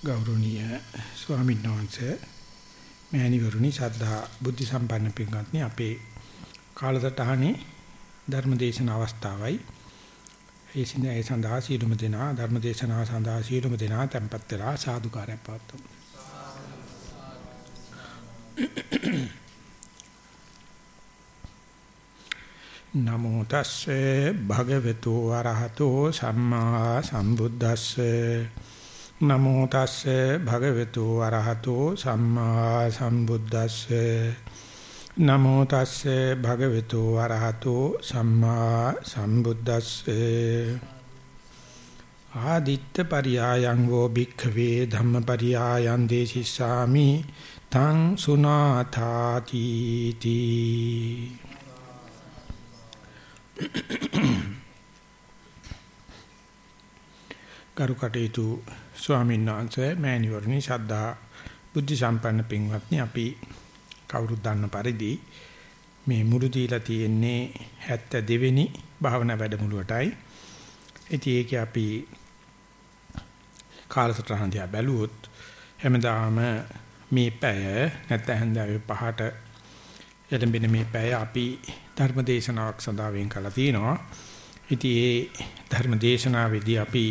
ගෞරවනීය ස්වාමීන් වහන්සේ මෑණිවරුනි සද්ධා බුද්ධ සම්පන්න පින්වත්නි අපේ කාලසටහනේ ධර්මදේශන අවස්ථාවයි. ඒ සින්දා ඒ සඳහා සීලුම දෙනා ධර්මදේශනාව සඳහා සීලුම දෙනා tempත් වෙලා සාදුකාරය පවතුමු නමෝ තස්සේ භගවතු වරහතෝ සම්මා සම්බුද්දස්සේ නමෝ තස්සේ භගවතු වරහතෝ සම්මා සම්බුද්දස්සේ. නමෝ තස්සේ භගවතු වරහතෝ සම්මා සම්බුද්දස්සේ. ආදිත්ත පරියායං වෝ භික්ඛවේ ධම්මපරියායං දේශිස්සාමි තං සුනාථාති තී. කරුකටේතු ස්වාමීන් වහන්සේ මෑණිවරණි ශද්ධා බුද්ධ සම්පන්න පින්වත්නි අපි කවුරුත් දන්න පරිදි මේ මුළු දීලා තියෙන්නේ 72 වෙනි භාවනා වැඩමුළුවටයි. ඉතින් ඒකේ අපි කාලසටහන දිහා බැලුවොත් හැමදාම මේ පැය නැත්නම් හන්දාවේ පහට එළඹෙන මේ පැය අපි ධර්ම දේශනාවක් සඳහා වෙන් කළා තියෙනවා. ඉතින් ඒ ධර්ම දේශනාවේදී අපි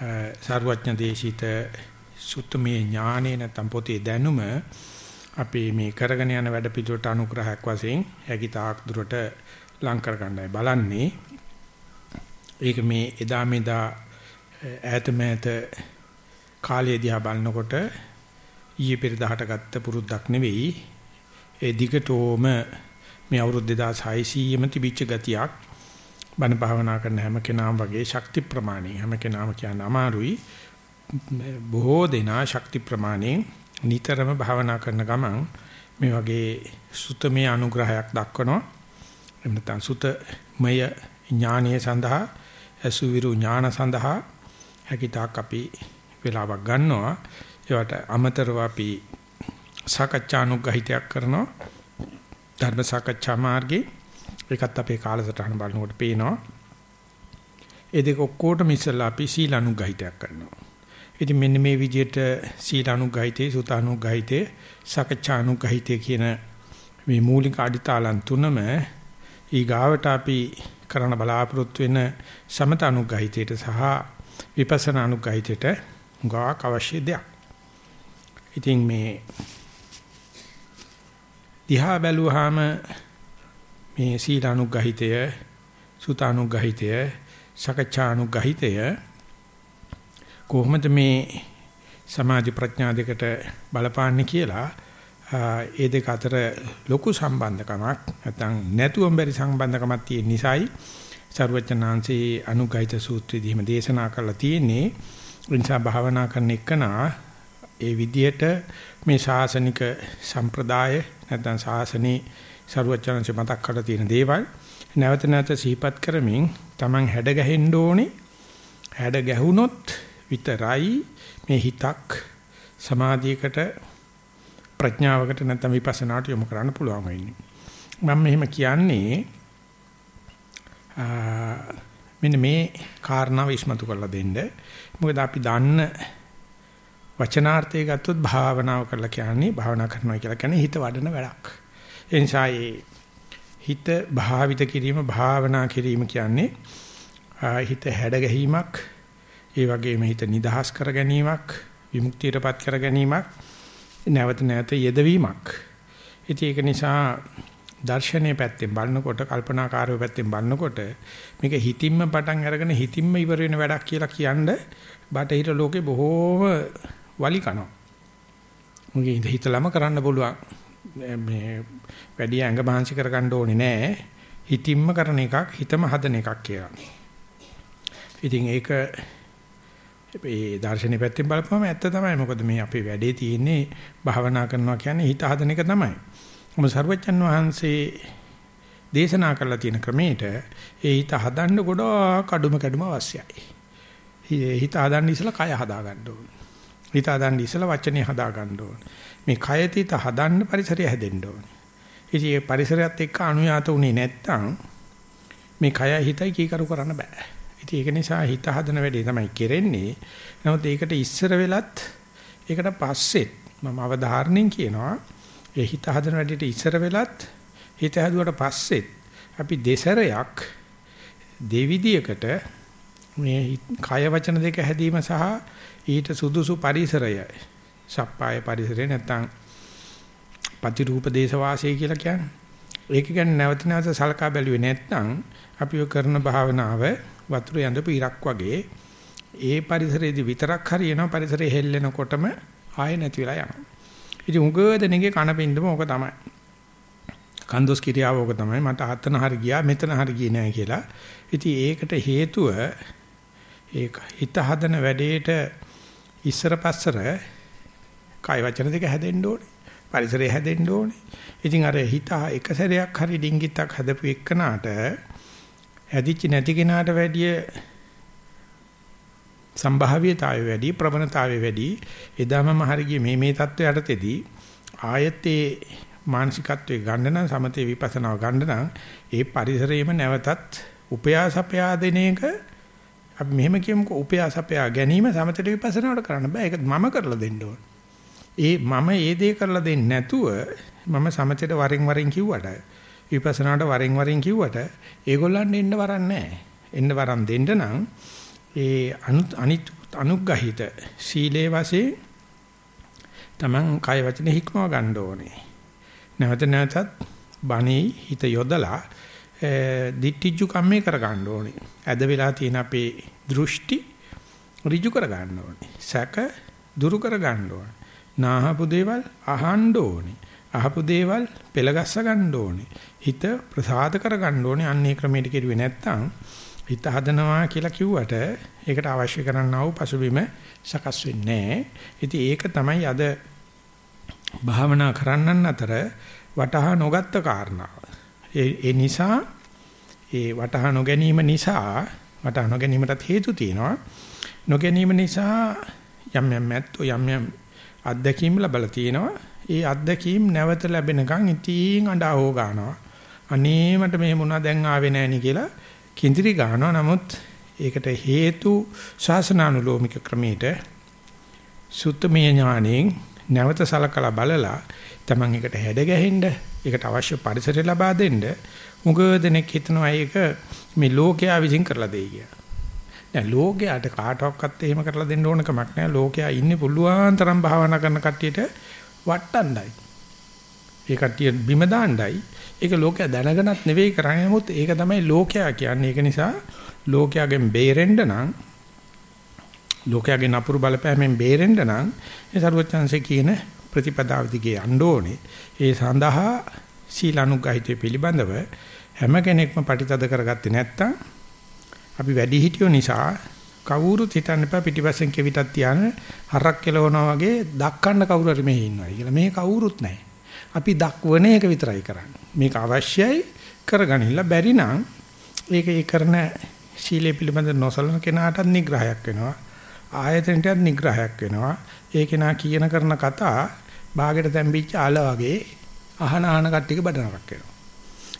සර්වඥ දේශිත සුත්තමේ ඥානේ නැත්නම් පොතේ දැනුම අපි මේ කරගෙන යන වැඩ පිළිවෙලට අනුග්‍රහයක් වශයෙන් හැකි තාක් දුරට ලං කර ගන්නයි බලන්නේ. ඒක මේ එදා මෙදා ඈත මෑත කාලය දිහා බලනකොට ඊයේ පෙරදහට ගත්ත පුරුද්දක් නෙවෙයි. ඒ දිගටම මේ අවුරුදු 2600ම තිබිච්ච ගතියක් බණ භාවනා කරන හැම කෙනාම වගේ ශක්ති ප්‍රමාණය හැම කෙනාම කියන්න අමාරුයි. බොහෝ දෙනා ශක්ති ප්‍රමාණයෙන් නිතරම භාවනා කරන ගමන් මේ වගේ සුතමේ අනුග්‍රහයක් දක්වනවා. එහෙම නැත්නම් සුතමය ඥානීය සඳහා අසුවිරු ඥාන සඳහා හැකිතාක් අපි වෙලාවක් ගන්නවා. ඒවට අමතරව අපි සාකච්ඡානුග්‍රහිතයක් කරනවා. ධර්ම සාකච්ඡා මාර්ගේ ඒකත් අපේ කාලසටහන බලනකොට පේනවා ඒ දෙක ඔක්කොටම ඉස්සලා අපි සීලානුගහිතයක් කරනවා ඉතින් මෙන්න මේ විදිහට සීලානුගහිතේ සුතානුගහිතේ සාකච්ඡානුගහිතේ කියන මේ මූලික අඩිතාලන් තුනම ඊගාවට අපි කරන බලාපොරොත්තු වෙන සමතනුගහිතයට සහ විපස්සනානුගහිතයට ගාක් අවශ්‍ය දෙයක්. ඉතින් මේ දිහා බැලුවාම මේ සීලානුගහිතය සුතානුගහිතය සකච්ඡානුගහිතය කොහොමද මේ සමාධි ප්‍රඥා දෙකට බලපාන්නේ කියලා ඒ දෙක අතර ලොකු සම්බන්ධකමක් නැත්නම් නැතුවම බැරි සම්බන්ධකමක් තියෙන නිසායි සරුවචනාංශේ අනුගහිත සූත්‍රයේදීම දේශනා කරලා තියෙන්නේ. නිසා භාවනා කරන එකනා ඒ විදිහට මේ ශාසනික සම්ප්‍රදාය නැත්නම් ශාසනේ සරුවචනංශ මතක් කරලා තියෙන දේවල්. නැවත නැවත සිහිපත් කරමින් Taman හැඩ ගැහෙන්න ඕනේ. හැඩ ගැහුනොත් විතරයි මේ හිතක් සමාධියකට ප්‍රඥාවකට නැත්නම් විපස්සනාට යොමු කරන්න පුළුවන් වෙන්නේ. මම මෙහෙම කියන්නේ මෙන්න මේ කාරණාව ඉස්මතු කරලා දෙන්න. මොකද අපි දන්න වචනාර්ථය ගත්තොත් භාවනාව කරලා කියන්නේ භාවනා කරනවා කියලා කියන්නේ හිත වඩන වැඩක්. ඒ නිසා හිත භාවිත කිරීම භාවනා කිරීම කියන්නේ හිත හැඩ ගැනීමක් ඒ වගේම හිත නිදහස් කර ගැනීමක් විමුක්තියටපත් කර ගැනීමක් නැවත නැවත යෙදවීමක් ඉතින් ඒක නිසා දර්ශනීය පැත්තෙන් බලනකොට කල්පනාකාරව පැත්තෙන් බලනකොට මේක හිතින්ම පටන් අරගෙන හිතින්ම ඉවර වෙන වැඩක් කියලා කියන්නේ බටහිර ලෝකේ බොහෝම වලි කනවා. මුගේ හිතලම කරන්න පුළුවන්. මේ වැඩි ඇඟ මහන්සි කරගන්න ඕනේ නෑ. හිතින්ම කරන එකක් හිතම හදන එකක් කියලා. ඉතින් ඒක මේ දර්ශනීය පැත්තෙන් බලපුවම ඇත්ත තමයි. මොකද මේ අපේ වැඩේ තියෙන්නේ භාවනා කරනවා කියන්නේ හිත හදන එක තමයි. මොකද සර්වජන් වහන්සේ දේශනා කරලා තියෙන ක්‍රමයට ඒ හිත හදන්න ගොඩාක් කඩුම කැඩුම අවශ්‍යයි. හිත හදන්න ඉස්සලා කය හදා ගන්න ඕනේ. හිත හදන්න ඉස්සලා වචනේ හදා ගන්න ඕනේ. මේ කය තිත හදන්න පරිසරය හැදෙන්න ඕනේ. ඉතින් මේ පරිසරයත් එක්ක අනුයාත උනේ නැත්තම් මේ කය හිතයි කීකරු කරන්න බෑ. ඉතින් ඒක නිසා හිත හදන වැඩේ තමයි කෙරෙන්නේ. නමුත් ඒකට ඉස්සර වෙලත් ඒකට පස්සෙත් මම අවධාරණයෙන් කියනවා ඒ හිත හදන වැඩේට ඉස්සර වෙලත් හිත හදුවට පස්සෙත් අපි දෙසරයක් දෙවිදියකට මේ කය වචන දෙක හැදීම සහ ඊට සුදුසු පරිසරය සප්පාය පරිසරය නැත්තම් ප්‍රතිරූප දේශ වාසය කියලා කියන්නේ. ඒක ගැන නැවත නැවත සලකා බැලුවේ නැත්නම් අපි කරන භාවනාව වතුර යඳපු ඉරක් වගේ ඒ පරිසරයේදී විතරක් හරියනවා පරිසරය හෙල්ලෙනකොටම ආයෙ නැති වෙලා යනවා. ඉතින් උග දෙනගේ කන පින්දම ඕක තමයි. කන්දොස් කිරියාව ඕක තමයි මට අතන හරි ගියා මෙතන හරි ගියේ නැහැ කියලා. ඉතින් ඒකට හේතුව ඒක හිත හදන වැඩේට ඉස්සර පස්සර කාය වචන දෙක හැදෙන්න ඕනේ. පරිසරය හැදෙන්න ඕනේ. ඉතින් අර හිත එක සැරයක් හරි ඩිංගිත්තක් හදපු එක්කනාට හැදිච්ච නැති කෙනාට වැඩිය සම්භාව්‍යතාවය වැඩි ප්‍රවණතාවය වැඩි එදාමම හරිය මේ මේ தত্ত্বයට තෙදී ආයතේ මානසිකත්වයේ ගන්න නම් සමතේ විපස්සනාව ගන්න නම් ඒ පරිසරයේම නැවතත් උපයාසපයා දෙන එක අපි මෙහෙම කියමුකෝ උපයාසපයා ගැනීම සමතේ විපස්සනාවට කරන්න බෑ ඒක මම කරලා දෙන්න ඕනේ ඒ මම ඒ දේ කරලා දෙන්නේ නැතුව මම සමතේට වරින් වරින් කිව්වට විපස්සනාට වරින් වරින් කිව්වට ඒගොල්ලන් එන්න වරන් නැහැ. එන්න වරන් දෙන්න නම් ඒ අනිත් අනුග්‍රහිත සීලේ වශයෙන් Taman කය වචන හික්මව ගන්න ඕනේ. නැවත නැවතත් බණේ හිත යොදලා දිට්ඨිජු කම්මේ කර ගන්න ඕනේ. ඇද වෙලා තියෙන අපේ දෘෂ්ටි ඍජු කර ගන්න ඕනේ. සැක දුරු කර ගන්න ඕනේ. නාහපු දේවල් අහන්න ඕනේ. අහපු දේවල් පෙළගස්ස ගන්න ඕනේ. හිත ප්‍රසාද කර ගන්න ඕනේ. අන්නේ ක්‍රමයට කෙරුවේ නැත්තම් හිත හදනවා කියලා කිව්වට ඒකට අවශ්‍ය කරන්නා වූ පසුබිම සකස් වෙන්නේ නැහැ. ඉතින් ඒක තමයි අද භාවනා කරන්නන් අතර වටහා නොගත්ත කාරණාව. ඒ නිසා ඒ වටහා නොගැනීම නිසා වටහා නොගැනීමටත් හේතු තියෙනවා. නොගැනීම නිසා යම් යම් මැත්තෝ යම් යම් අත්දැකීම් ලැබලා තියෙනවා. ඒ අත්දැකීම් නැවත ලැබෙනකන් ඉතින් අඬා හො ගන්නවා. අනේ මට මේ මොනවා දැන් ආවේ නැහැ කියලා කිඳිරි ගන්නවා. නමුත් ඒකට හේතු ශාසනානුලෝමික ක්‍රමයට සුත්තමය ඥාණයෙන් නැවත සලකලා බලලා තමන් එකට හැඩ ගැහෙන්න ඒකට අවශ්‍ය පරිසරය ලබා දෙන්න මුග දෙනෙක් හිතනවා ඒක මේ ලෝකයා විසින් කරලා දෙයි කියලා. දැන් ලෝකයට කාටවත් එහෙම කරලා දෙන්න ඕන කමක් නැහැ. ලෝකයා ඉන්නේ පුළුවන් තරම් භාවනා කරන කට්ටියට වට්ටණ්ඩයි. ඒ කට්ටිය බිම දාණ්ඩයි. ඒක ලෝකයා දැනගෙනත් නෙවෙයි කරන්නේ. නමුත් ඒක තමයි ලෝකයා කියන්නේ. ඒක නිසා ලෝකයාගෙන් බේරෙන්න නම් ලෝකයාගේ නපුරු බලපෑමෙන් බේරෙන්න නම් ඒ සරුවචාන්සේ කියන ප්‍රතිපදාව දිගේ යන්න ඕනේ. ඒ සඳහා සීලානුගායිතය පිළිබඳව හැම කෙනෙක්ම පරිතද කරගත්තේ නැත්නම් අපි වැඩි හිටියෝ නිසා කවුරුත් හිතන්න එපා පිටිපස්සෙන් කෙවිතක් තියාන හරක් කෙලවනවා වගේ දක්කන්න කවුරු හරි මෙහි ඉන්නවා කියලා. මේ කවුරුත් නැහැ. අපි දක්වන එක විතරයි කරන්නේ. මේක අවශ්‍යයි කරගනින්න බැරි නම් ඒක ඒ කරන ශීලයේ පිළිබඳ නොසලන කෙනාටත් නිග්‍රහයක් වෙනවා. ආයතනටත් නිග්‍රහයක් වෙනවා. ඒ කෙනා කියන කරන කතා ਬਾගෙට තැම්බිච්ච ආල වගේ අහන අහන කට්ටියක බඩනක් වෙනවා.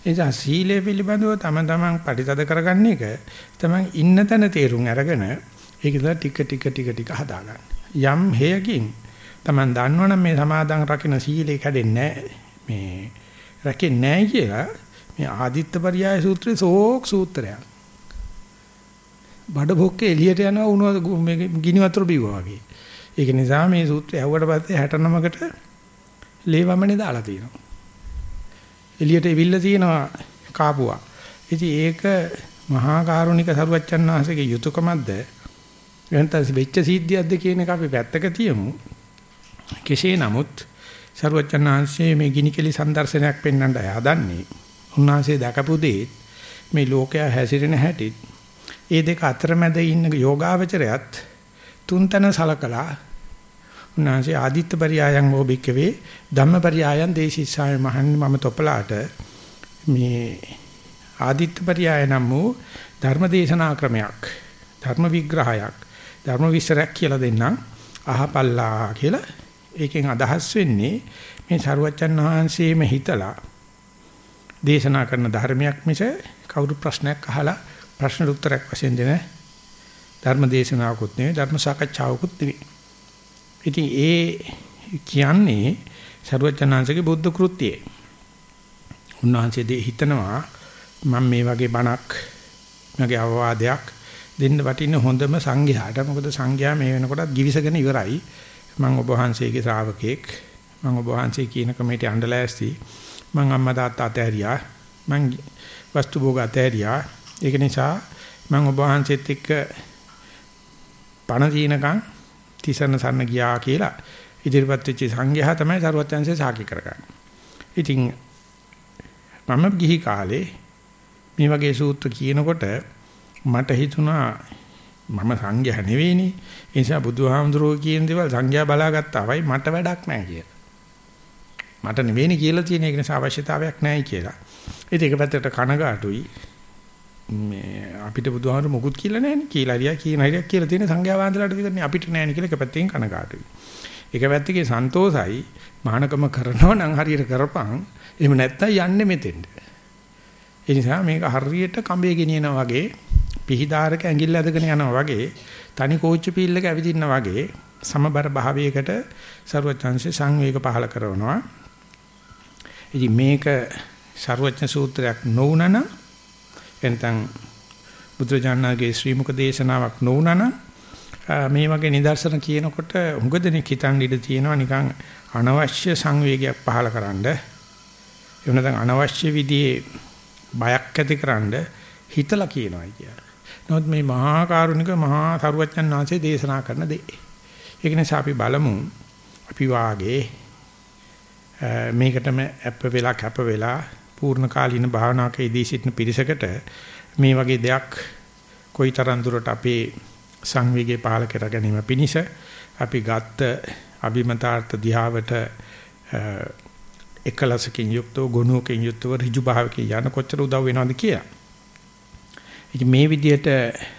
නිසා සීලය පිළිබඳව තම තමන් පරිතද කරගන්න එක තමන් ඉන්න තැන තේරුම් අරගෙන ඒක ඉඳලා ටික ටික ටික ටික හදාගන්න. යම් හේයකින් තමන් දන්නවනම් මේ සමාදන් රකින්න සීලේ කැඩෙන්නේ මේ රැකෙන්නේ නැහැ කියලා මේ ආදිත්ත පරියාය සූත්‍රයේ සෝක් සූත්‍රයක්. බඩ බොක්කේ එළියට යනවා උණු මේ ගිනි වතුර බිව්වා වගේ. ඒක නිසා මේ සූත්‍රය ඇහුවට පස්සේ 69කට ලේවමනේ දාලා තියෙනවා. එළියට එවිල්ල තියෙනවා කාපුවා. ඉතින් ඒක මහා කරුණික සරුවච්චන් වහන්සේගේ යුතුයකමක්ද එහෙනම් වෙච්ච සිද්ධියක්ද කියන එක අපි පැත්තක තියමු. කෙසේ නමුත් සරුවච්චන් වහන්සේ මේ ගිනිකෙලි සම්දර්ශනයක් පෙන්වන්න හදන්නේ. උන්වහන්සේ දැකපු දේ මේ ලෝකයා හැසිරෙන හැටිත් ඒ දෙක අතරමැද ඉන්න යෝගාවචරයත් තුන්තන සලකලා උන්වහන්සේ ආදිත්ත පරියායන් හෝ බික්කවේ ධම්ම පරියායන් දේශිස්සාය මහන්නේ මම තොපලාට මේ ආදිත්ත පරියාය නම් වූ ධර්ම දේශනා ක්‍රමයක් ධර්ම විග්‍රහයක් ධර්ම විස්තරයක් කියලා දෙන්නම් අහපල්ලා කියලා ඒකෙන් අදහස් වෙන්නේ මේ සරුවච්චන් වහන්සේම හිතලා දේශනා කරන ධර්මයක් මිස කවුරු ප්‍රශ්නයක් අහලා ප්‍රශ්න උත්තරයක් වශයෙන් දෙන ධර්ම දේශනාවකුත් නෙවෙයි ධර්ම සාකච්ඡාවකුත් නෙවෙයි. ඉතින් ඒ කියන්නේ සරුවචනාංශගේ බුද්ධ කෘත්‍යය. උන්වහන්සේ දෙ හිතනවා මම මේ වගේ බණක් මගේ අවවාදයක් දෙන්න වටින්න හොඳම සංඝයාට. මොකද සංඝයා මේ වෙනකොටත් givisගෙන ඉවරයි. මම ඔබ වහන්සේගේ ශ්‍රාවකෙක්. මම ඔබ වහන්සේ කියන කමේට අඬලෑස්ති මම අම්මා තාත්තා අතහැරියා මම වස්තු භෝග අතහැරියා ඒක නිසා මම ඔබ වහන්සේත් එක්ක පණ දිනකම් තිසරණ සරණ ගියා කියලා ඉදිරිපත් වෙච්ච සංඝයා තමයි සරුවත්යන්සේ සාකි කරගන්නේ. ඉතින් මම ගිහි කාලේ මේ වගේ සූත්‍ර කියනකොට මට හිතුණා මම සංඝයා නෙවෙයිනේ. ඒ නිසා බුදුහාමුදුරුවෝ කියන දේවල් සංඝයා බලාගත්තාවයි මට වැඩක් නැහැ කියලා. මට නෙවෙයිනේ කියලා තියෙන එක නිසා අවශ්‍යතාවයක් නැහැ කියලා. ඒක එක පැත්තකට කනගාටුයි. මේ අපිට බුදුහාමර මොකුත් කියලා නැහැ නේ කියලා හරියක් කියන හරියක් කියලා තියෙන සංඝයා වහන්සේලාට විතරනේ අපිට නැහැ නේ කියලා එක පැත්තකින් කනගාටුයි. එක පැත්තකින් සන්තෝසයි මහානකම කරනවා නම් හරියට කරපන් එහෙම නැත්තම් යන්නේ මෙතෙන්ට. ඒ නිසා මේක හරියට කඹේ ගෙනියනවා වගේ පිහිදාරක ඇඟිල්ල ඇදගෙන යනවා වගේ තනි කෝච්චි පීල්ලක ඇවිදින්න වගේ සමබර භාවයකට ਸਰවඥංශේ සංවේග පහල කරනවා. ඉතින් මේක ਸਰවඥ සූත්‍රයක් නොවුනනම් එතෙන් බුදුජානනාගේ ශ්‍රී මුක දේශනාවක් නොවුනන මේ වගේ නිදර්ශන කියනකොට හුඟ දෙනෙක් හිතන් ඉඳ තියෙනවා නිකන් අනවශ්‍ය සංවේගයක් පහලකරනද එහෙම නැත්නම් අනවශ්‍ය විදිහේ බයක් ඇතිකරනද හිතලා කියනවා කියලා. නමුත් මේ මහා කරුණික මහා සරුවච්චන් වහන්සේ දේශනා කරන දේ. ඒක නිසා අපි බලමු අපි වාගේ මේකටම අප වෙලා කැප වෙලා පූර්ණ කාලීන භාවනාවක ඉදී සිටින පිරිසකට මේ වගේ දෙයක් කොයිතරම් දුරට අපේ සංවේගය පහල කර ගැනීම පිණිස අපි ගත්ත අභිමතාර්ථ දිහාවට එකලසකින් යුක්තව ගුණෝකින් යුක්තව ඍජු භාවකින් යන කොච්චර උදව් වෙනවද කියලා. ඉතින් මේ විදිහට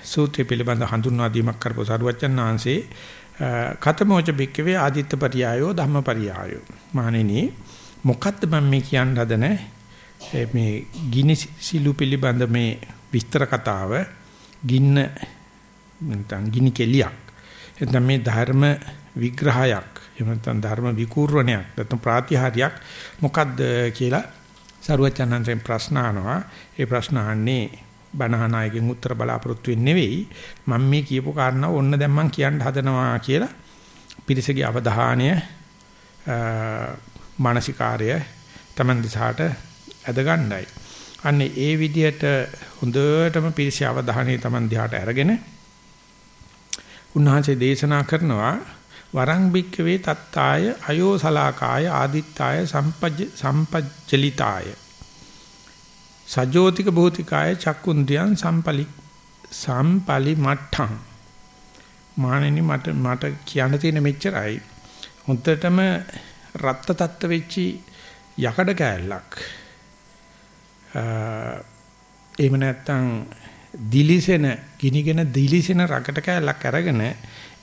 සූත්‍රය පිළිබඳ හඳුන්වා දීමක් කරපු සරුවච්චන් වහන්සේ කතමෝච බික්කවේ ආදිත්‍ය පරියායෝ ධම්ම පරියායෝ. මානෙනි මොකද්ද මම මේ කියන්න හදන මේ ගිනි සිලු පිළිබඳ මේ විස්තර කතාව ගින්න නැත්නම් ගිනි කෙලියක්. එතන මේ ධර්ම විග්‍රහයක් එහෙම නැත්නම් ධර්ම විකූර්ණයක් නැත්නම් ප්‍රාතිහාර්යයක් මොකද්ද කියලා සරුවචනන්තෙන් ප්‍රශ්න අහනවා. ඒ ප්‍රශ්න අහන්නේ බණහනායකින් උත්තර බලාපොරොත්තු වෙන්නේ නෙවෙයි. මම මේ කියපු කාරණාව ඔන්න දැන් මම කියන්න හදනවා කියලා පිරිසගේ අවධානය මානසිකාර්ය Taman දිසාට ඇද ගන්නයි. අන්නේ ඒ විදිහට හොඳටම පිරිස අවධානය Taman දිහාට අරගෙන උන්වහන්සේ දේශනා කරනවා වරං බික්කවේ තත්තාය අයෝ සලාකාය ආදිත්තාය සම්පජ්ජ සම්පජ්ජලිතාය. සජෝතික භූතිකාය චක්කුන්ද්‍රියං සම්පලි සම්පලි මට්ඨං මානෙනි මට මට කියන්න තියෙන මෙච්චරයි. හොඳටම රත්ත තත්ත්ව වෙච්චි යකඩ කෑල්ලක්. එහෙම නැත්නම් දිලිසෙන ගිනිගෙන දිලිසෙන රකට කෑල්ලක් අරගෙන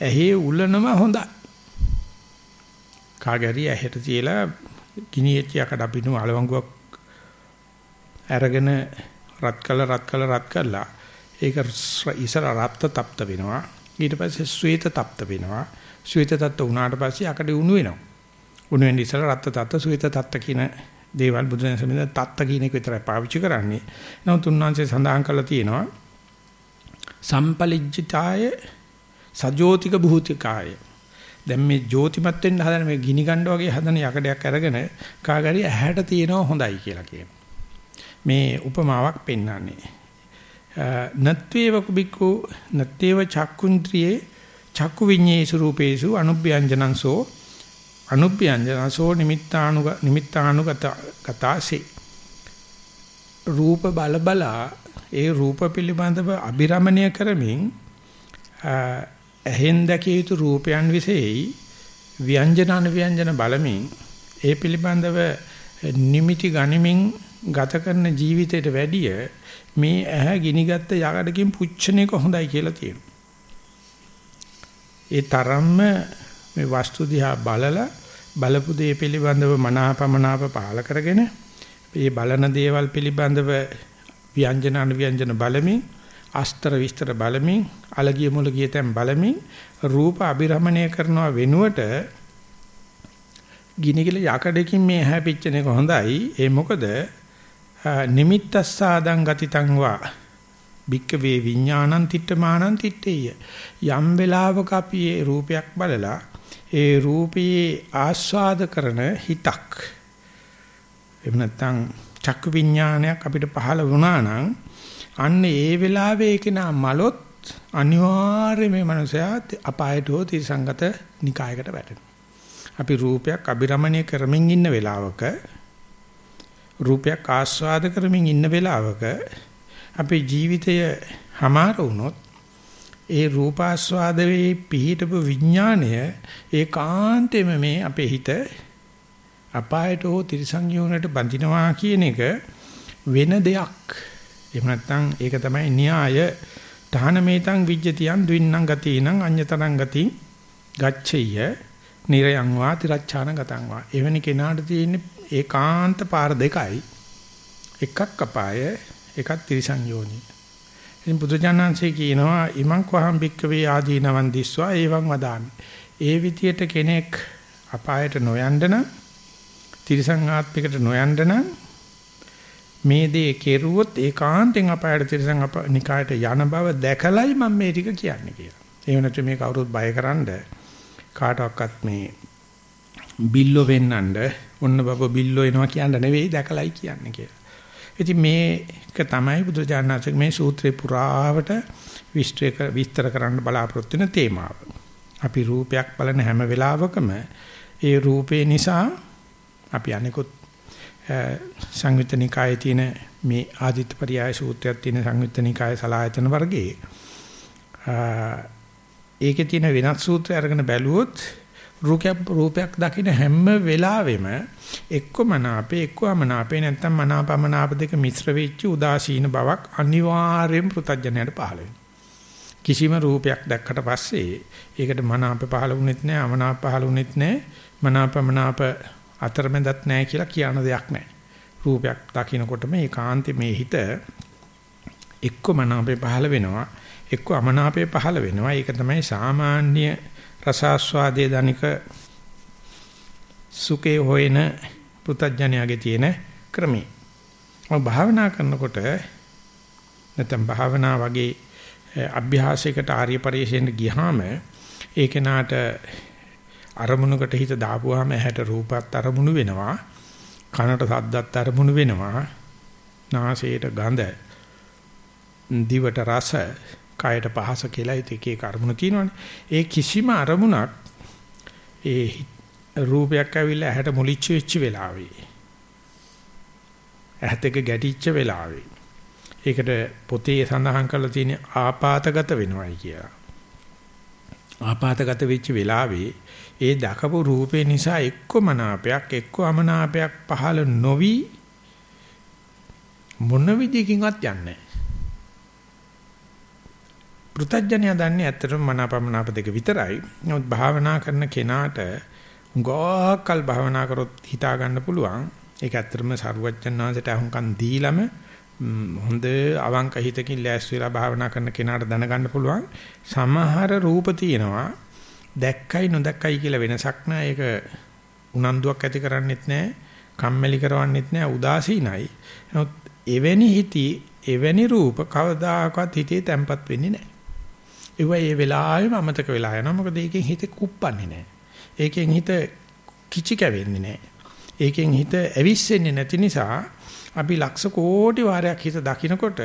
ඇහි උලනම හොඳයි. කාගරි ඇහෙට තියලා ගිනියෙච්ච යකඩ අපිනු අලවංගුවක් අරගෙන රත් කළ රත් කළ රත් කළා. ඒක ඉසර රත්ත තප්ත වෙනවා. ඊට පස්සේ ශ්වේත තප්ත වෙනවා. ශ්වේත තත්ත උනාට පස්සේ යකඩ උණු වෙනවා. උණු වෙන ඉසර රත්ත තත්ත ශ්වේත තත්ත කියන දේවල් බුදුන් සමිඳ තත්ත කියන එක විතරයි පාවිච්චි කරන්නේ නමුත් උන්වහන්සේ සඳහන් කරලා තියෙනවා සම්පලිජ්ජිතාය සජෝතික භූතිකාය දැන් මේ ජෝතිමත් වෙන්න හදන මේ ගිනි ගන්න වගේ හදන යකඩයක් අරගෙන කාගරි ඇහැට තියෙනවා හොඳයි කියලා කියනවා. මේ උපමාවක් පෙන්වන්නේ. නත්වේව කුබිකු නත්තේව චක්කුන්ත්‍රියේ චක්කු විඤ්ඤේසු රූපේසු අනුභ්‍යංජනංසෝ අනුභ්‍යංජනංසෝ නිමිත්තානුග නිමිත්තානුගත ගතාසේ රූප බල බලා ඒ රූප පිළිබඳව අභිරමණය කරමින් ඇහෙන් දැකිය යුතු රූපයන් විසෙයි ව්‍යංජන අනුව්‍යංජන බලමින් ඒ පිළිබඳව නිමිති ගනිමින් ගත කරන ජීවිතයට වැඩිය මේ ඇහැ ගිනිගත්ත යකඩකින් පුච්චන එක හොඳයි කියලා තියෙනවා. ඒ තරම්ම මේ වස්තු දිහා බලලා බලපු දේ පිළිබඳව මනාපමනාප පහල කරගෙන මේ බලන දේවල් පිළිබඳව ව්‍යංජන අනුව්‍යංජන බලමින් අස්තර විස්තර බලමින් අලගිය මුලගිය තැන් බලමින් රූප අභිරමණය කරනවා වෙනුවට ගිනිගල යකඩකින් මේ හැපිච්චන එක හොඳයි. ඒ මොකද නිමිත්තස්සාදං ගතිතං වා භික්ක වේ විඥානං තිට්ඨමානං තිට්ඨේය. යම් වෙලාවක අපි ඒ රූපයක් බලලා ඒ රූපයේ ආස්වාද කරන හිතක් එහෙම නැත්නම් චක්කු විඥානයක් අපිට පහළ වුණා නම් අන්න ඒ වෙලාවේ කෙනා මලොත් අනිවාර්යයෙන්ම මේ මනුස්සයා අපායට හෝ තිසංගත නිකායකට වැටෙනවා. අපි රූපයක් අබිරමණය කරමින් ඉන්න වෙලාවක රූපයක් ආස්වාද කරමින් ඉන්න වෙලාවක අපේ ජීවිතය හමාර වුණොත් ඒ රූපාස්වාදයේ පිහිටපු විඥාණය ඒකාන්තෙම මේ අපේ හිත අපායට හෝ තිරිසංයෝනට බඳිනවා කියන එක වෙන දෙයක්. එහෙම නැත්නම් ඒක තමයි න්‍යාය. තහනමේතං විජ්ජතියන් දුින්නම් ගතිනං අඤ්‍යතරං ගති ගච්ඡය. නිරයං වා තිරච්ඡාන ගතං වා. එවැනි කෙනාට තියෙන ඒකාන්ත පාර දෙකයි. එකක් අපාය එකක් තිරිසංයෝනි. ඉතින් බුදුජානන්සේ කියනවා ඉමං කවහම් බික්කවේ ආදීනවන් දිස්වා එවං වදාමි ඒ විදියට කෙනෙක් අපායට නොයන්න නම් තිරිසං ආත්මිකට නොයන්න නම් මේ දේ කෙරුවොත් ඒකාන්තෙන් අපායට තිරසං අප නිකායට යන බව දැකලයි මම මේ ටික කියන්නේ කියලා. එහෙම නැත්නම් මේ කවුරුත් බයකරනද කාටවත් මේ බිල්ලෝ වෙන්නඳ ඔන්න බබ බිල්ලෝ එනවා කියන්න නෙවෙයි දැකලයි කියන්නේ කියලා. ඉතින් මේක තමයි බුදුජානනාථ මේ සූත්‍රේ පුරාවට විස්තර විස්තර කරන්න බලාපොරොත්තු වෙන තේමාව. අපි රූපයක් බලන හැම වෙලාවකම ඒ රූපේ නිසා අපි අනිකුත් සංයුත්ත නිකායේ තියෙන මේ ආදිත්‍ය පරියාය සූත්‍රයක් තියෙන සංයුත්ත නිකායේ සලායතන වර්ගයේ ඒකේ තියෙන වෙනත් සූත්‍රය අරගෙන බැලුවොත් රූපයක් රූපයක් දකින්න හැම වෙලාවෙම එක්කම නාපේ එක්කම නාපේ නැත්තම් මනාපමනාප දෙක මිශ්‍ර වෙච්ච උදාසීන බවක් අනිවාර්යෙන් පෘතජ්ජනයට පහළ වෙනවා. කිසිම රූපයක් දැක්කට පස්සේ ඒකට මනාප පහළ වුණෙත් නැහැ අමනාප පහළ වුණෙත් නැහැ මනාපමනාප අතරමැදත් නැහැ කියලා කියන දෙයක් නැහැ. රූපයක් දකින්නකොට මේ කාන්තේ මේ හිත එක්ක මනාපේ පහළ වෙනවා එක්ක අමනාපේ පහළ වෙනවා. ඒක තමයි සාමාන්‍ය රසාස්වාදයේ දනික සුඛේ හොයන පුතඥයාගේ තියෙන ක්‍රමී. ඔය භාවනා කරනකොට නැත්නම් භාවනා වගේ අභ්‍යාසයකට ආර්ය පරිශෙන් ගියාම ඒ කෙනාට අරමුණකට හිත දාපුවාම ඇහැට රූපත් අරමුණු වෙනවා කනට ශබ්දත් අරමුණු වෙනවා නාසයට ගඳ දිවට රස කයට පහස කියලා එක එක අරමුණු තියෙනවානේ. ඒ කිසිම අරමුණක් ඒ රූපයක් ඇවිල්ලා ඇහැට මුලිච්ච වෙච්ච වෙලාවේ ඇහත් එක ගැටිච්ච වෙලාවේ ඒකට පොතේ සඳහන් කරලා තියෙන ආපాతගත වෙනවයි කියලා. ආපాతගත වෙච්ච වෙලාවේ ඒ දකපු රූපේ නිසා එක්ක මනාපයක් එක්ක අමනාපයක් පහළ නොවි මොන විදිහකින්වත් යන්නේ පෘතජ්ජනය දන්නේ ඇත්තටම මනාපමනාප දෙක විතරයි. නමුත් භාවනා කරන කෙනාට ගෝකල් භාවනා කරොත් හිතා ගන්න පුළුවන්. ඒක ඇත්තටම සරුවච්චන් වහන්සේට අහුම්කන් දීලම හොඳ අවංක හිතකින් ලෑස්ති වෙලා භාවනා කරන කෙනාට දැනගන්න පුළුවන්. සමහර රූප තියෙනවා දැක්කයි නොදැක්කයි කියලා වෙනසක් නැහැ. ඒක උනන්දුවක් ඇති කරන්නෙත් නැහැ. කම්මැලි කරවන්නෙත් නැහැ. උදාසීනයි. නමුත් එවැනි හිටි එවැනි රූප කවදාකවත් හිතේ තැම්පත් වෙන්නේ නැහැ. ඒවා ඒ වෙලාවෙම අමතක වෙලා යනවා. මොකද ඒකෙන් හිත කුප්පන්නේ නැහැ. ඒකෙන් හිත කිචි කැවෙන්නේ නැහැ. ඒකෙන් හිත ඇවිස්සෙන්නේ නැති නිසා අපි ලක්ෂ කෝටි වාරයක් හිත දකිනකොට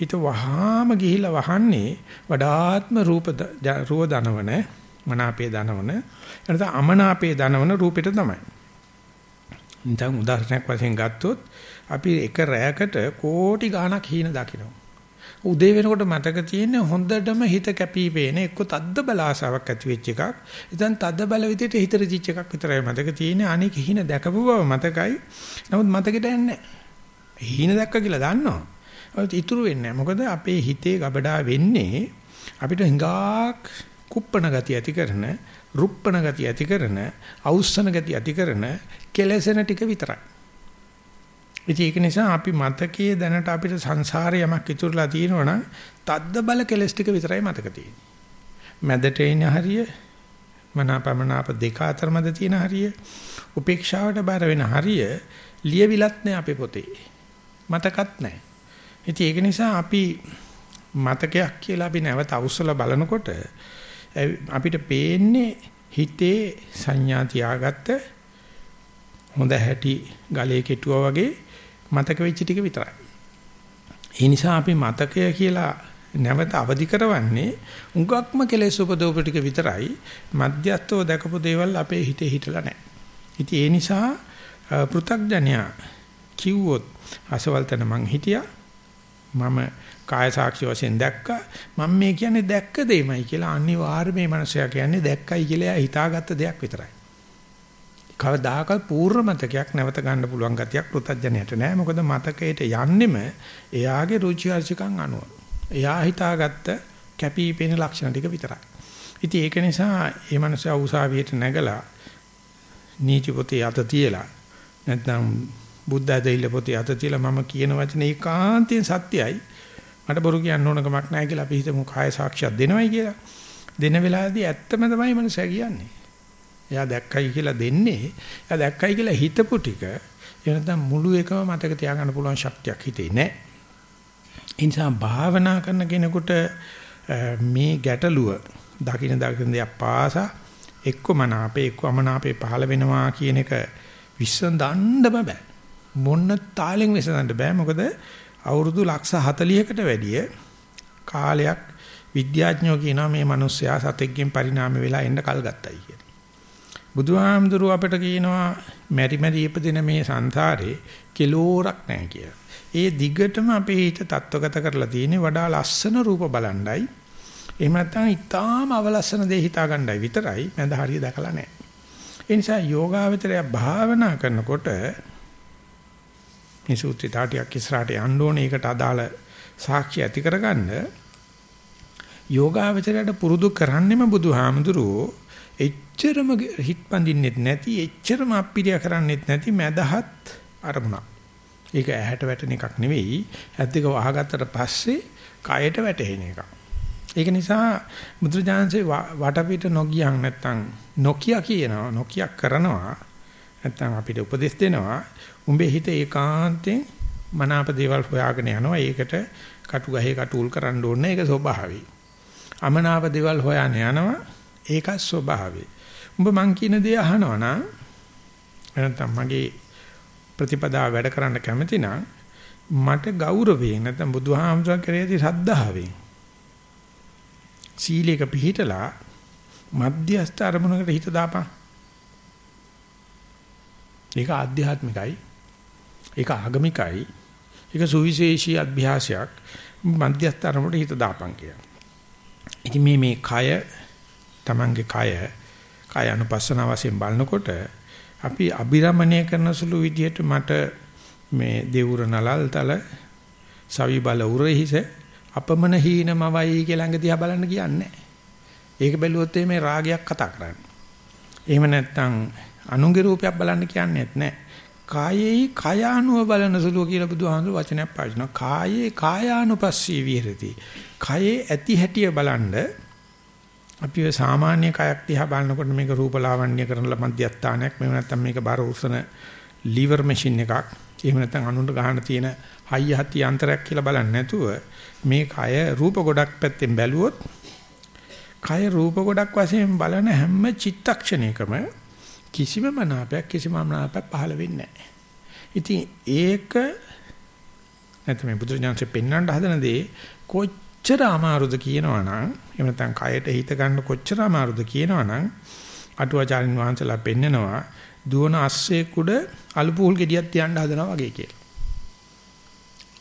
හිත වහාම ගිහිලා වහන්නේ වඩාත්ම රූප රූප දනවන මනාපේ දනවන එනත අමනාපේ දනවන රූපෙට තමයි. නිකන් උදාහරණයක් වශයෙන් ගත්තොත් අපි එක රැයකට කෝටි ගාණක් හීන දකිනවා. උදේ වෙනකොට මතක තියෙන හොඳටම හිත කැපී පේන එක්ක තද්ද බල ආසාවක් ඇති වෙච්ච එකක්. ඉතින් තද්ද බල විදිහට හිත රිචිච්ච එකක් විතරයි මතක තියෙන්නේ. අනික හීන දැකපු බව මතකයි. නමුත් මතකෙට එන්නේ හීන දැක්ක කියලා දන්නවා. ඒත් ඉතුරු වෙන්නේ මොකද අපේ හිතේ ගබඩා වෙන්නේ අපිට හංගාක් කුප්පණ ගතිය ඇති කරන, රුප්පණ ගතිය ඇති කරන, අවුස්සන ගතිය ඇති කරන කෙලසන ටික විතරයි. ඉතින් ඒක නිසා අපි මතකයේ දැනට අපිට සංසාරේ යමක් ඉතුරුලා තියෙනවා නම් තද්ද බල කෙලස් ටික විතරයි මතක තියෙන්නේ. මැදට එන හරිය මනාපමනාප දෙක අතර මැද තියෙන හරිය උපේක්ෂාවට බර වෙන හරිය ලියවිලත් නැහැ අපේ පොතේ. මතකත් නැහැ. ඉතින් ඒක නිසා අපි මතකයක් කියලා අපි නැවත අවුස්සලා බලනකොට අපිට පේන්නේ හිතේ සංඥා තියාගත්ත හොඳ හැටි ගලේ කෙටුවා වගේ මතක වෙච්ච ටික විතරයි. ඒ නිසා අපි මතකය කියලා නැවත අවදි කරවන්නේ උඟක්ම කෙලෙස් උපදෝප ටික විතරයි. මධ්‍යස්තව දැකපු දේවල් අපේ හිතේ හිටලා නැහැ. ඉතින් ඒ නිසා පෘ탁ජනයා කිව්වොත් අසවල් තැන මං හිටියා මම කාය සාක්ෂි වශයෙන් දැක්කා මම මේ කියන්නේ දැක්ක දෙයමයි කියලා අනිවාර්යයෙන් මේ මනුස්සයා කියන්නේ දැක්කයි කියලා හිතාගත්ත දෙයක් විතරයි. කවදාකවත් පූර්ව මතකයක් නැවත ගන්න පුළුවන් ගතියක් පෘථජ්ජනයට නැහැ. මොකද මතකයට යන්නෙම එයාගේ රුචි අරුචිකම් අනුව. එයා හිතාගත්ත කැපිපෙන ලක්ෂණ ටික විතරයි. ඉතින් ඒක නිසා මේ මනුස්සයා උසාවියට නැගලා නීති පොතේ අත තියලා නැත්නම් බුද්ධ ආදීල පොතේ අත තියලා මම කියන වචනේ ඒකාන්තයෙන් සත්‍යයි. මට බොරු කියන්න ඕන කමක් නැහැ කියලා අපි හිතමු කාය සාක්ෂියක් දෙනවයි කියලා. දෙන වෙලාවේදී ඇත්තම තමයි මනුස්සයා කියන්නේ. එයා දැක්කයි කියලා දෙන්නේ. එයා දැක්කයි කියලා හිතපු ටික එනනම් මුළු එකම මතක තියාගන්න පුළුවන් ශක්තියක් හිතේ නැහැ. ඒ නිසා භාවනා කරන කෙනෙකුට මේ ගැටලුව දකින්න දකින්න දෙයක් පාසා එක්ක මනාපේ එක්ක අමනාපේ පහළ වෙනවා කියන එක විශ්සඳන්න බෑ. මොන්න තාලෙන් විසඳන්න බෑ. මොකද අවුරුදු ලක්ෂ 40කට වැඩිය කාලයක් විද්‍යාඥයෝ කියනවා මේ මිනිස්සයා සතෙක්ගෙන් පරිණාම වෙලා එන්න කල් ගත්තයි කියලා. බුදුහාමුදුරුව අපිට කියනවා මෙරි මෙරි ඉපදින මේ සංසාරේ කිලෝරක් නැහැ කියලා. ඒ දිගටම අපේ හිත තත්වගත කරලා තියෙන්නේ වඩා ලස්සන රූප බලණ්ඩයි. එහෙම නැත්නම් ඊටාම අවලස්සන දේ හිතා ගන්නයි විතරයි මඳ හරිය දැකලා නැහැ. ඒ නිසා යෝගාවචරය භාවනා කරනකොට මේ සූත්‍රය තාටියක් ඉස්සරහට යන්න ඕනේ. ඒකට අදාළ සාක්ෂි ඇති කරගන්න යෝගාවචරයට පුරුදු කරන්නෙම බුදුහාමුදුරුවෝ එච්චරම හිට පඳින්නෙත් නැති එච්චරම අප්පිරිය කරන්නෙත් නැති මදහත් අරමුණක්. ඒක ඇහැට වැටෙන එකක් නෙවෙයි. ඇද්දක වහගත්තට පස්සේ කයට වැටෙන එකක්. ඒක නිසා බුදුරජාන්සේ වටපිට නොගියන් නැත්තම් නොකිය කියනවා නොකිය කරනවා නැත්තම් අපිට උපදෙස් දෙනවා උඹේ හිත ඒකාන්තයෙන් මනාප දේවල් හොයාගෙන යනවා. ඒකට කටු ගහේ කටුල් කරන්න ඕනේ. ඒක ස්වභාවයි. අමනාප දේවල් හොයන්න යනවා. ඒක ස්වභාවයි. උඹ මං කියන දේ අහනවා නම් නැත්නම් මගේ ප්‍රතිපදාව වැඩ කරන්න කැමති නම් මට ගෞරවයෙන් නැත්නම් බුදුහාමුදුරුවෝ කරේදී ශ්‍රද්ධාවෙන් සීලයක පිළිහිටලා මධ්‍යස්ථ අරමුණකට හිත දාපන්. ඒක ආධ්‍යාත්මිකයි. ඒක ආගමිකයි. ඒක සුවිශේෂී අභ්‍යාසයක්. මධ්‍යස්ථ අරමුණට හිත දාපන් කියලා. ඉතින් මේ මේ කය Tamange කය කය අනුපස්සන වශයෙන් බලනකොට අපි අබිරමණය කරන සුළු විදිහට මට මේ දෙවුර නලල් තල සවි බල උරහිස අපමණ හීනමවයි කියලා ළඟ දිහා බලන්න කියන්නේ ඒක බැලුවොත් මේ රාගයක් කතා කරන්නේ. එහෙම නැත්නම් අනුන්ගේ රූපයක් බලන්න කියන්නේත් නැහැ. කායේ කායානුව බලන සුළුව කියලා බුදුහාමුදුර වචනයක් පාවිච්චි කරනවා. කායේ කායානුපස්සී විහෙරති. කයේ ඇති හැටිය බලන්න අපි ඔය සාමාන්‍ය කයක් දිහා බලනකොට මේක රූපලාවන්‍ය කරන මධ්‍යස්ථානයක් මෙව නැත්තම් මේක බර උස්සන liver machine එකක් එහෙම නැත්නම් අනුන්ට ගහන්න තියෙන හයිය හති යන්ත්‍රයක් කියලා බලන්නේ නැතුව මේ කය රූප ගොඩක් පැත්තෙන් බැලුවොත් කය රූප ගොඩක් වශයෙන් බලන හැම චිත්තක්ෂණයකම කිසිම මනාපයක් කිසිම මනාපයක් පහළ වෙන්නේ නැහැ. ඉතින් ඒක නැත්නම් මේ බුදුරජාණන්සේ පෙන්වන්න හදන දේ කොච්චර අමාරුද කියනවනම් එහෙම නැත්නම් කයට හිත ගන්න කොච්චර අමාරුද කියනවනම් අටුවාචාරින් වහන්සලා පෙන්නනවා දුවන අස්සේ කුඩ අලුපූල් ගෙඩියක් තියන්න හදනවා වගේ කියලා.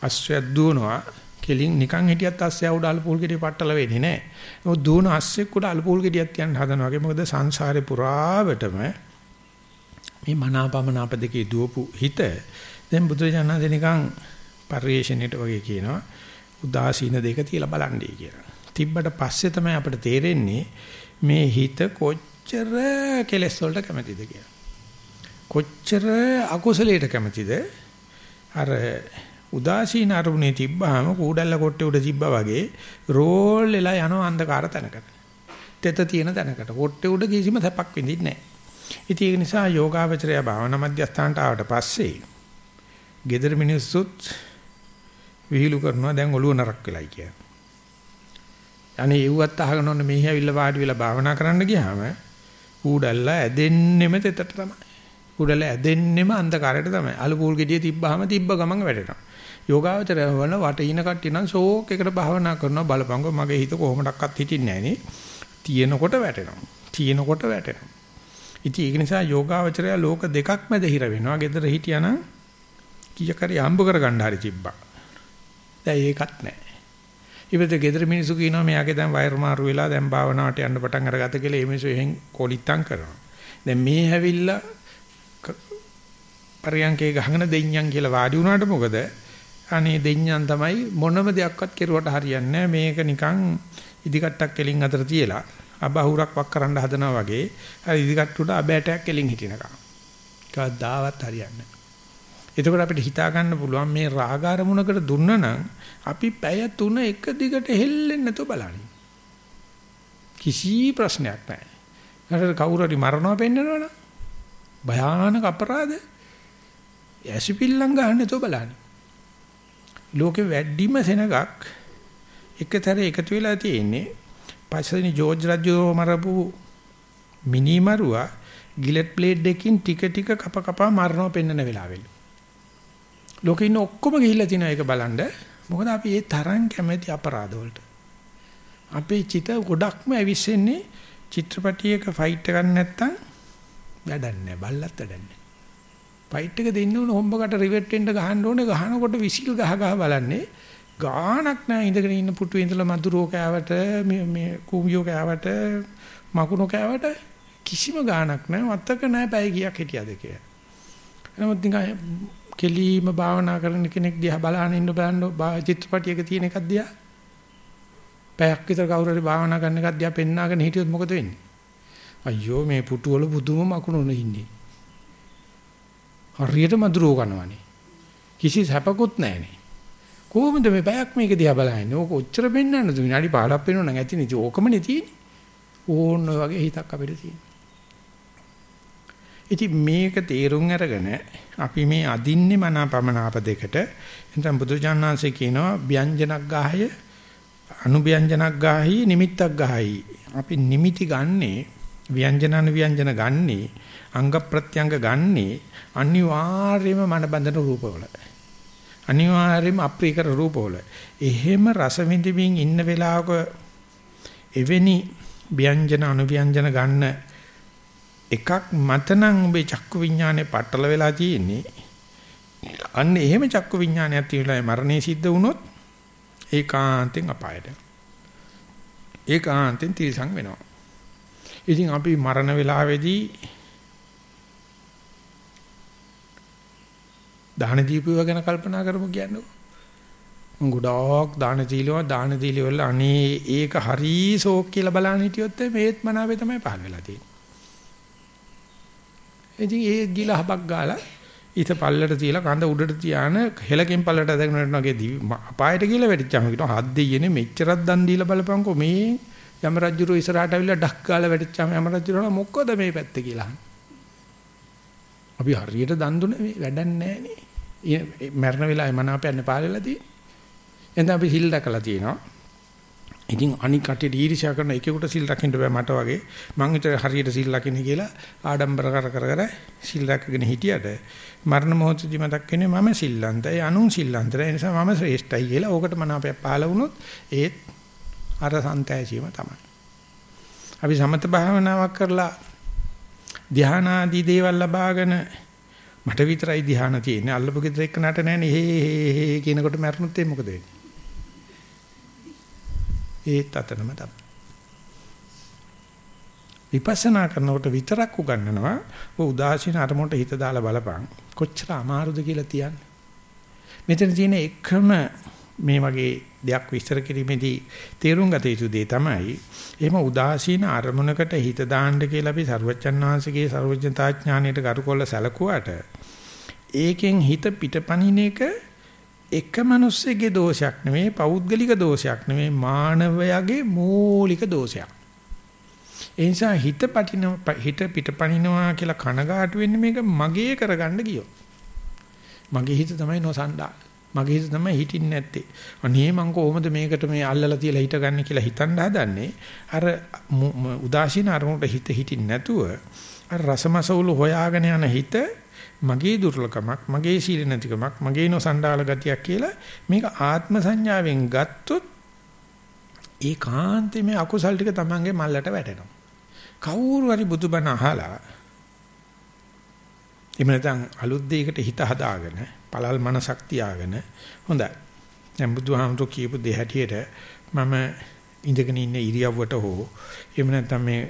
අස්සයක් දුවනවා කෙලින් නිකන් හිටියත් අස්සය උඩ අලුපූල් ගෙඩිය පట్టල වෙන්නේ නැහැ. මොකද දුවන අස්සේ කුඩ අලුපූල් ගෙඩියක් තියන්න හදනවා වගේ මොකද සංසාරේ පුරාවටම මේ මනාපමනාප දෙකේ දුවපු හිත දැන් බුදුරජාණන් දෙනිකන් පරිේශණයට වගේ කියනවා උදාසීන දෙක තියලා බලන්නේ කියලා. තිබ්බට පස්සේ තමයි අපිට තේරෙන්නේ මේ හිත කොච්චර කෙලෙස් වලට කැමතිද කියලා. කොච්චර අකුසලයට කැමතිද? අර උදාසීන අරමුණේ තිබ්බාම කූඩල්ල කොට්ටේ උඩ තිබ්බා වගේ රෝල් වෙලා යනවා අන්ධකාර තැනකට. තෙත තියෙන තැනකට. කොට්ටේ උඩ කිසිම සැපක් විඳින්නේ නැහැ. ඉතින් ඒක නිසා යෝගාවචරය භාවනා මධ්‍යස්ථානට ආවට පස්සේ gedara මිනිස්සුත් විහිළු කරනවා දැන් ඔළුව නරක් වෙලයි කියලා. අනේ එව්වත් අහගෙන ඔන්න මෙහි ඇවිල්ලා වාඩි වෙලා භාවනා කරන්න ගියාම කූඩල්ල ඇදෙන්නෙම තෙතට තමයි. කූඩල්ල ඇදෙන්නෙම අන්ධකාරයට තමයි. අලු පූල් ගෙඩිය තිබ්බාම තිබ්බ ගමන් වැටෙනවා. යෝගාවචරය වල වටින කට්ටිය නම් ෂෝක් එකට භාවනා කරනවා බලපංගෝ මගේ හිත කොහොමඩක්වත් හිටින්නේ නැහනේ. තියෙනකොට වැටෙනවා. තියෙනකොට වැටෙනවා. ඉතින් ඒක නිසා යෝගාවචරය ලෝක දෙකක් මැද හිර වෙනවා. gedara හිටියානම් කීයකරි හම්බ කරගන්න හරි තිබ්බා. දැන් ඒකත් නැහැ. ඉතින් gedara මිනිස්සු කියනවා මෙයාගේ දැන් වයර් මාරු වෙලා දැන් භාවනාවට යන්න පටන් අරගත්ත කියලා ඒ මිනිස්සු එහෙන් කොලිත්තම් කරනවා. දැන් මේ හැවිල්ලා පරියන්කේ ගහගෙන දෙඤ්ඤම් කියලා වාඩි වුණාට මොකද? අනේ දෙඤ්ඤම් තමයි මොනම දෙයක්වත් කෙරුවට හරියන්නේ මේක නිකන් ඉදිකට්ටක් කෙලින් අතර තියලා අබහුරක් වක් කරන්න හදනවා වගේ අර ඉදිකට්ටුට අබෑටයක් කෙලින් හිටිනකම්. කවදාවත් හරියන්නේ එතකොට අපිට හිතා ගන්න පුළුවන් මේ රාග අරමුණකට දුන්නා අපි පැය 3 එක දිගට හෙල්ලෙන්නේ නැතුව බලන්නේ. කිසි ප්‍රශ්නයක් නැහැ. හරියට කවුරු හරි මරනවා පෙන්නනවනම් භයානක අපරාධ. ඇසිපිල්ලම් ගන්න නැතුව බලන්නේ. ලෝකෙ වැඩිම සෙනගක් එකතර එකතු වෙලා තියෙන්නේ පස්සේනි ජෝර්ජ් රජු මරපු මිනි මරුවා ගිලට් ප්ලේට් දෙකකින් ටික ටික කප කපා මරනවා පෙන්නන වෙලාවෙලු. ලෝකේ ඉන්න ඔක්කොම ගිහිල්ලා තිනවා ඒක බලන්න. මොකද අපි ඒ තරම් කැමැති අපරාධ වලට. අපේ චිත ගොඩක්ම ඇවිස්සෙන්නේ චිත්‍රපටියක ෆයිට් එකක් නැත්තම් වැඩක් නැහැ. බල්ලත් වැඩක් නැහැ. ෆයිට් එක දෙන්න ඕන හොම්බකට රිවෙට් වෙන්න ගහන්න ඕනේ. ගහනකොට විසිල් ගහ ගහ බලන්නේ. ගාණක් නැහැ ඉඳගෙන ඉන්න පුටුවේ ඉඳලා මధుරෝ කෑවට මේ මේ කුඹියෝ කෑවට මකුණෝ කෑවට කිසිම ගාණක් නැහැ. වත්තක නැහැ පැය කීයක් හිටියද කියලා. නමුත් නිකන් කෙලීම භාවනා කරන කෙනෙක් දිහා බලහන් ඉන්න බලන්න චිත්‍රපටියක තියෙන එකක් දිහා පැයක් විතර කවුරු හරි භාවනා කරන එකක් දිහා පෙන්නාගෙන හිටියොත් මොකද වෙන්නේ? අයියෝ මේ පුටුවල බුදුම මකුණුන ඉන්නේ. හරියට මధుරෝ කරනවානේ. කිසි සැපකුත් නැහනේ. කොහොමද මේ පැයක් මේක දිහා බලන්නේ? ඕක ඔච්චර පෙන්වන්නද? විනාඩි 15ක් පෙන්වන්න නැතිනේ. ඉතින් ඕකමනේ තියෙන්නේ. ඕන්න ඔය වගේ හිතක් අපිට තියෙනවා. ඉතින් මේක තේරුම් අරගෙන අපි මේ අදින්නේ මනාපමනාප දෙකට එතන බුදුජානනාංශේ කියනවා ව්‍යංජනක් ගාහය අනුව්‍යංජනක් ගාහයි නිමිත්තක් ගාහයි. අපි නිමිති ගන්නේ ව්‍යංජන අනුව්‍යංජන ගන්නේ අංග ප්‍රත්‍යංග ගන්නේ අනිවාර්යයෙන්ම මන බඳන රූපවල. අනිවාර්යයෙන්ම අප්‍රියකර රූපවල. එහෙම රස විඳින්මින් ඉන්න වෙලාවක එවැනි ව්‍යංජන අනුව්‍යංජන ගන්න එකක් මතනම් ඔබේ චක්කු විඥානේ පట్టල වෙලා තියෙන්නේ. අන්න එහෙම චක්කු විඥානයක් තියෙලා මරණය සිද්ධ වුණොත් ඒකාන්තෙන් අපායට. ඒකාන්තෙන් තිරසං වෙනවා. ඉතින් අපි මරණ වෙලාවේදී දාන දීපුව ගැන කල්පනා කරමු කියන්නේ. ගොඩාක් දාන දීලවා දාන දීලවල අනේ ඒක හරි ෂෝක් කියලා බලන්න හිටියොත් මේත් මනාවේ තමයි පහළ වෙලා තියෙන්නේ. ඉතින් ඒ ගිල හබක් ගාලා ඊට පල්ලට තියලා කඳ උඩට තියාන හෙලකින් පල්ලට ඇදගෙන යනවා වගේ අපායට කියලා වැටිච්චාම කියනවා හත් දෙයියනේ මෙච්චරක් දන් දීලා බලපංකෝ මේ යම රජුරෝ ඉස්සරහට අවිල්ලා ඩක් ගාලා වැටිච්චාම යම රජුරෝ මොකද මේ පැත්තේ කියලා අපි හරියට දන් දුන්නේ වැඩක් නැහැ නේ මරණ වෙලාවේ මනාපයන්නේ පාලෙලා තියෙන්නේ. එතන අපි හිල් දැකලා තියෙනවා. ඉතින් අනික් කටියට ඊර්ෂ්‍යා කරන එකෙකුට සිල් රකින්න බෑ මට වගේ මං විතර හරියට සිල් රකින්න කියලා ආඩම්බර කර කර කර සිල් රැකගෙන හිටියට මරණ මොහොතදී මතක් වෙන්නේ මම සිල්ලන්තයි අනුන් සිල්ලන්තයි ඒ නිසා මම ශ්‍රේෂ්ඨයි කියලා ඕකට මනාපයක් පහළ වුණොත් ඒත් අර සන්තෑසීම තමයි අපි සමත භාවනාවක් කරලා ධානාදී දේවල් ලබාගෙන මට විතරයි ධාන තියෙන්නේ අල්ලපු ගෙදර එක්ක නට නැනේ හේ හේ හේ කියනකොට මරණොත් මොකද වෙන්නේ ඒත් අතනම තමයි. විපස්සනා කරනකොට විතරක් උගන්වනවා ඔය උදාසීන අරමුණට හිත දාලා බලපං කොච්චර අමාරුද කියලා තියන්නේ. මෙතන තියෙන එකම මේ වගේ දෙයක් විස්තර කිරීමේදී තේරුම් ගත යුතු දේ තමයි එහෙම උදාසීන අරමුණකට හිත දාන්න කියලා අපි සර්වචන් වහන්සේගේ සර්වඥතා ඥාණයට කරුකොල්ල සැලකුවාට ඒකෙන් හිත පිටපණින එක එක මිනිස්සෙගේ දෝෂයක් නෙමෙයි පෞද්ගලික දෝෂයක් නෙමෙයි මානවයාගේ මූලික දෝෂයක්. ඒ නිසා හිත පටින හිත පිටපණිනවා කියලා කනගාටු වෙන්නේ මේක මගේ කරගන්න ගියෝ. මගේ හිත තමයි නොසන්ඩා. මගේ හිත තමයි හිටින්නේ නැත්තේ. අනේ මං කොහොමද මේකට මේ අල්ලලා තියලා හිටගන්නේ කියලා හිතන්න හදන්නේ. අර උදාසීන අරමුණට හිත හිටින්නේ නැතුව අර රසමසවුල හොයාගෙන යන හිත මගේ දුර්ලකමක්, මගේ සීල නැතිකමක්, මගේ නොසන්ඩාල ගතියක් කියලා මේක ආත්ම සංඥාවෙන් ගත්තොත් ඒකාන්තේ මේ අකුසල් ටික තමන්ගේ මල්ලට වැටෙනවා. කවුරු හරි බුදුබණ අහලා එහෙම නැත්නම් අලුත් දෙයකට හිත හදාගෙන පළල් මනසක් තියාගෙන හොඳයි. දැන් බුදුහාමුදුරු කියපු දෙය හැටියට මම ඉඳගෙන ඉන්න ඉරියව්වට හෝ එහෙම නැත්නම් මේ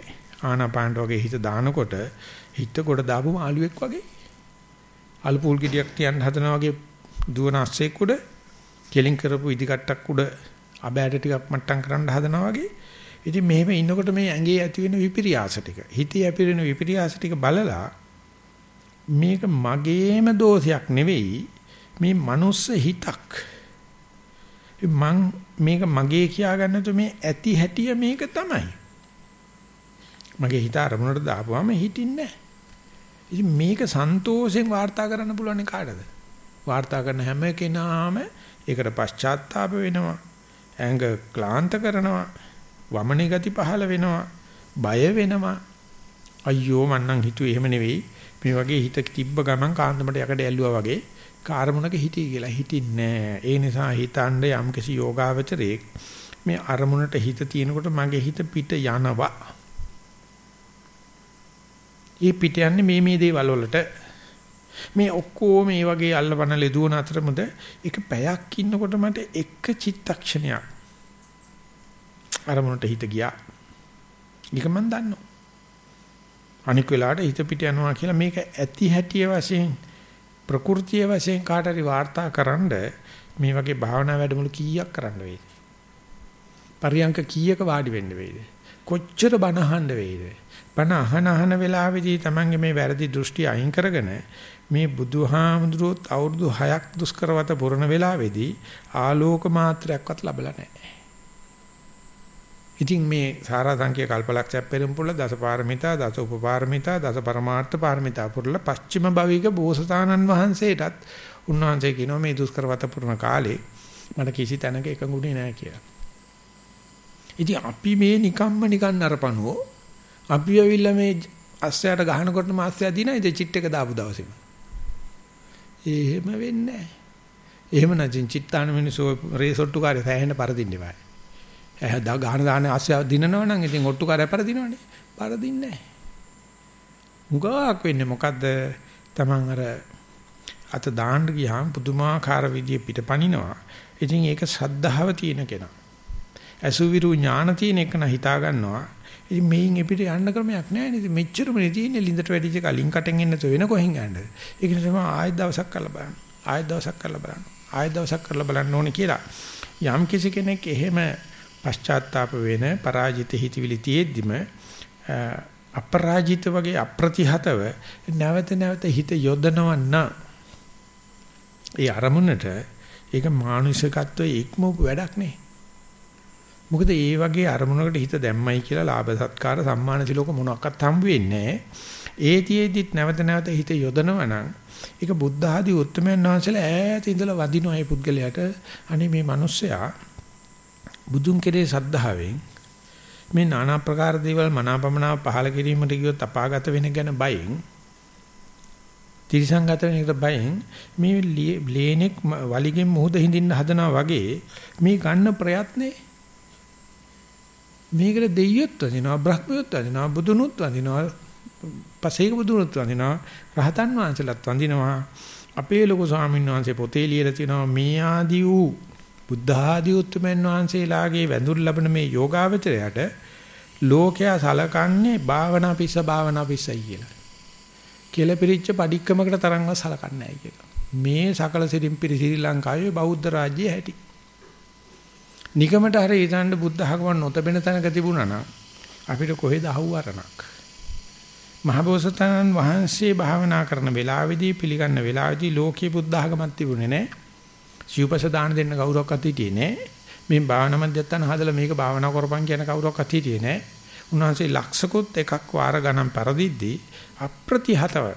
ආනාපානට වගේ හිත දානකොට හිත කොට දාපුම ආලුවෙක් වගේ අලු පූල් ගෙඩියක් තියන්න හදනවා වගේ දුවන අස්සෙක් උඩ කෙලින් කරපු ඉදිකට්ටක් උඩ අබෑට ටිකක් මට්ටම් කරන්න හදනවා වගේ. ඉතින් මෙහෙම ඉන්නකොට මේ ඇඟේ ඇති වෙන විපිරියාස ටික හිතේ ඇතිවෙන විපිරියාස ටික බලලා මේක මගේම දෝෂයක් නෙවෙයි මේ මනුස්ස හිතක්. මං මේක මගේ කියා ගන්නතු මේ ඇති හැටිය මේක තමයි. මගේ හිත අරමුණට දාපුවාම හිටින්නේ නැහැ. ඉතින් මේක සන්තෝෂෙන් වාර්තා කරන්න පුළුවන් කාටද? වාර්තා කරන හැම කෙනාම ඒකට පශ්චාත්තාප වෙනවා. ඇඟ ක්ලාන්ත කරනවා. වමනේ ගති පහළ වෙනවා. බය වෙනවා. අයියෝ මන්නම් හිතුවේ එහෙම නෙවෙයි. මේ වගේ හිත තිබ්බ ගමන් කාන්දමට යකඩ ඇල්ලුවා වගේ කාර්මුණක හිටී කියලා හිටින්නේ ඒ නිසා හිතන්න යම්කිසි යෝගාවචරයේ මේ අරමුණට හිත තියෙනකොට මගේ හිත පිට යනවා ඒ පිට යන්නේ මේ මේ දේවල් වලට මේ ඔක්කොම මේ වගේ අල්ලපන ලෙදුවන අතරමද එක පැයක් ඉන්නකොට මට එක චිත්තක්ෂණයක් අරමුණට හිත ගියා. ඒක මම දන්නවා. අනික් වෙලාවට හිත පිට යනවා කියලා මේක ඇති හැටිය වශයෙන් ප්‍රകൃතිය වශයෙන් කාට හරි වාර්තාකරනද මේ වගේ භාවනා වැඩමුළු කීයක් කරන්න වෙයිද? පරියංක කීයක වාඩි වෙන්න වෙයිද? කොච්චර බණ අහන්න වෙයිද? බණ අහන අහන වෙලාවේදී Tamange මේ වැරදි දෘෂ්ටි අයින් කරගෙන මේ බුදුහාමුදුරුවෝ අවුරුදු 6ක් දුෂ්කරවත පුරන වෙලාවේදී ආලෝක මාත්‍රයක්වත් ලැබලා නැහැ. ඉතින් මේ සාරා සංඛ්‍ය කල්පලක්ෂයක් පෙරම්පුල දසපාරමිතා දස උපපාරමිතා දස පරමාර්ථ පාරමිතා පුරල පස්චිම භවික බෝසතාණන් වහන්සේටත් උන්වහන්සේ කියනවා මේ දුෂ්කරවත පුරන කාලේ මට කිසි තැනක එකඟුනේ නැහැ කියලා. ඉතින් අපි මේ නිකම්ම නිකන් නරපණුවෝ අපි ඇවිල්ලා මේ අස්සයට ගහනකොටම අස්සය දිනයිද චිට් එක දාපු දවසේම. එහෙම වෙන්නේ නැහැ. එහෙම නැත්නම් චිත්තාන මිනිස්සු රේසොට්ටු කාර්ය සෑහෙන පරදින්න එපා. එහ දා ගහන දාන අස්සය දිනනවා නම් ඉතින් ඔට්ටු කාර්ය පරදිනවනේ. පරදින්නේ නැහැ. උගාවක් වෙන්නේ මොකද්ද? Taman අර අත දාන්න ගියාම පුදුමාකාර විදිය පිටපනිනවා. ඉතින් ඒක සද්ධාව තියෙන කෙනා. අසුවිරු ඥාන තියෙන එක න හිතා ගන්නවා. ඉතින් මේන් එපිට යන්න ක්‍රමයක් නැහැ නේද? මෙච්චරම නේ තියෙන්නේ ලින්දට වැඩිච්ච කලින් කටෙන් එන්න තෝ වෙන කොහෙන් යන්නද? ඒක නිසා ආයෙත් දවසක් කරලා බලන්න. ආයෙත් දවසක් කරලා බලන්න. ආයෙත් දවසක් කරලා බලන්න ඕනේ කියලා. යම් කිසි කෙනෙක් එහෙම පශ්චාත්තාප වෙන පරාජිත හිතවිලි තියෙද්දිම අපරාජිත වගේ අප්‍රතිහතව නැවත නැවත හිත යොදනවන්න ඒ අරමුණට ඒක මානසිකත්වයේ ඉක්මවපු වැඩක් නේ මොකද ඒ වගේ අරමුණකට හිත දැම්මයි කියලා ලාභ සත්කාර සම්මාන සිලෝක මොනක්වත් හම්බ වෙන්නේ ඒතියෙදිත් නැවත නැවත හිත යොදනවා නම් ඒක බුද්ධ ආදී උත්තරමයන් වහන්සේලා ඈත ඉඳලා වදිනවා ඒ පුද්ගලයාට. අනේ මේ මිනිස්සයා බුදුන් කෙරේ සද්ධාවෙන් මේ নানা ප්‍රකාර දේවල් මනාපමනාව පහල කිරීමට ගියොත් අපාගත වෙන ගැන බයෙන් තිරිසංගත වෙන එකට බයෙන් මේ ලේනෙක් වලිගෙන් මුහුද හිඳින්න හදනවා වගේ මේ ගන්න ප්‍රයත්නේ මේකට දෙයියොත් වදිනවා බ්‍රහ්මියොත් වදිනවා බුදුනුත් වදිනවා පසේක බුදුනුත් වදිනවා රහතන් වහන්සේලාත් වදිනවා අපේ ලොකු ස්වාමීන් වහන්සේ පොතේ ලියලා තිනවා මේ ආදී වූ බුද්ධ ආදී උතුමන් වහන්සේලාගේ වැඳුරු ලැබෙන මේ යෝගාවචරයට ලෝකයා සලකන්නේ භාවනා පිස්ස භාවනා පිස්සයි කියලා. කියලා පිරිච්ච padikkamakට තරම්ව සලකන්නේ නැහැ කියලා. මේ සකල සිරින් පිරි ශ්‍රී ලංකාවේ බෞද්ධ රාජ්‍යය හැටි. නිකමට හරි ඊතන්න බුද්ධ ධර්ම නොතබෙන තැනක තිබුණා නම් අපිට කොහෙද අහුවරණක් මහබෝසතාණන් වහන්සේ භාවනා කරන වෙලාවේදී පිළිගන්න වෙලාවේදී ලෝකීය බුද්ධ ආගමක් තිබුණේ නැහැ. සිව්පස දාන දෙන්න කවුරක්වත් හිටියේ නැහැ. මේ භාවනා මධ්‍යස්ථාන හදලා මේක භාවනා කරපන් කියන කවුරක්වත් හිටියේ නැහැ. උන්වහන්සේ ලක්ෂකුත් එකක් වාර ගණන් පරදිද්දී අප්‍රතිහතව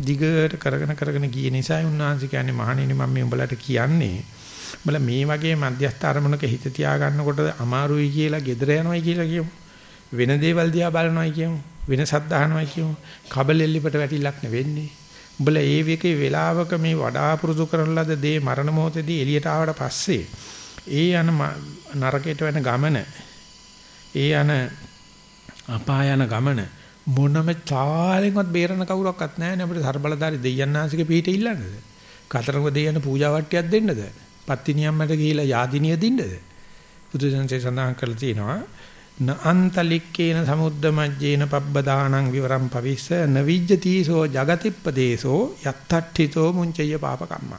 දිගට කරගෙන කරගෙන ගිය නිසා උන්වහන්සේ කියන්නේ මහණෙනි මම මේ උඹලට කියන්නේ උඹලා මේ වගේ මධ්‍යස්ථ අරමුණක හිත තියාගන්නකොට අමාරුයි කියලා gedera යනවායි කියලා කියමු. වෙන දේවල් දිහා බලනවායි කියමු. වෙන සද්ද අහනවායි කියමු. කබලෙල්ලිපට වැටිලක් නෙවෙන්නේ. උඹලා ඒ වේකේ වෙලාවක මේ වඩා පුරුදු කරන ලද දේ මරණ මොහොතේදී එළියට ආවට පස්සේ ඒ යන නරකයට වෙන ගමන ඒ යන අපාය යන ගමන මොනම තාලෙන්වත් බේරන කවුරක්වත් නැහැ නේ අපිට ਸਰබලදාරි දෙයයන්ාසික පිහිට ඉල්ලන්නද? කතරඟ දෙයයන් පූජා වට්ටියක් දෙන්නද? පත්තිනියම්මට ගිහිලා යාදිනිය දින්නද? බුදුසසුනේ සඳහන් කරලා තියෙනවා න අන්තලික්කේන සමුද්ද මජ්ජේන පබ්බදානං විවරම් පවිස්ස නවිජ්ජතිසෝ జగතිප්පදේශෝ යත්තට්ඨිතෝ මුංචය පාපකම්ම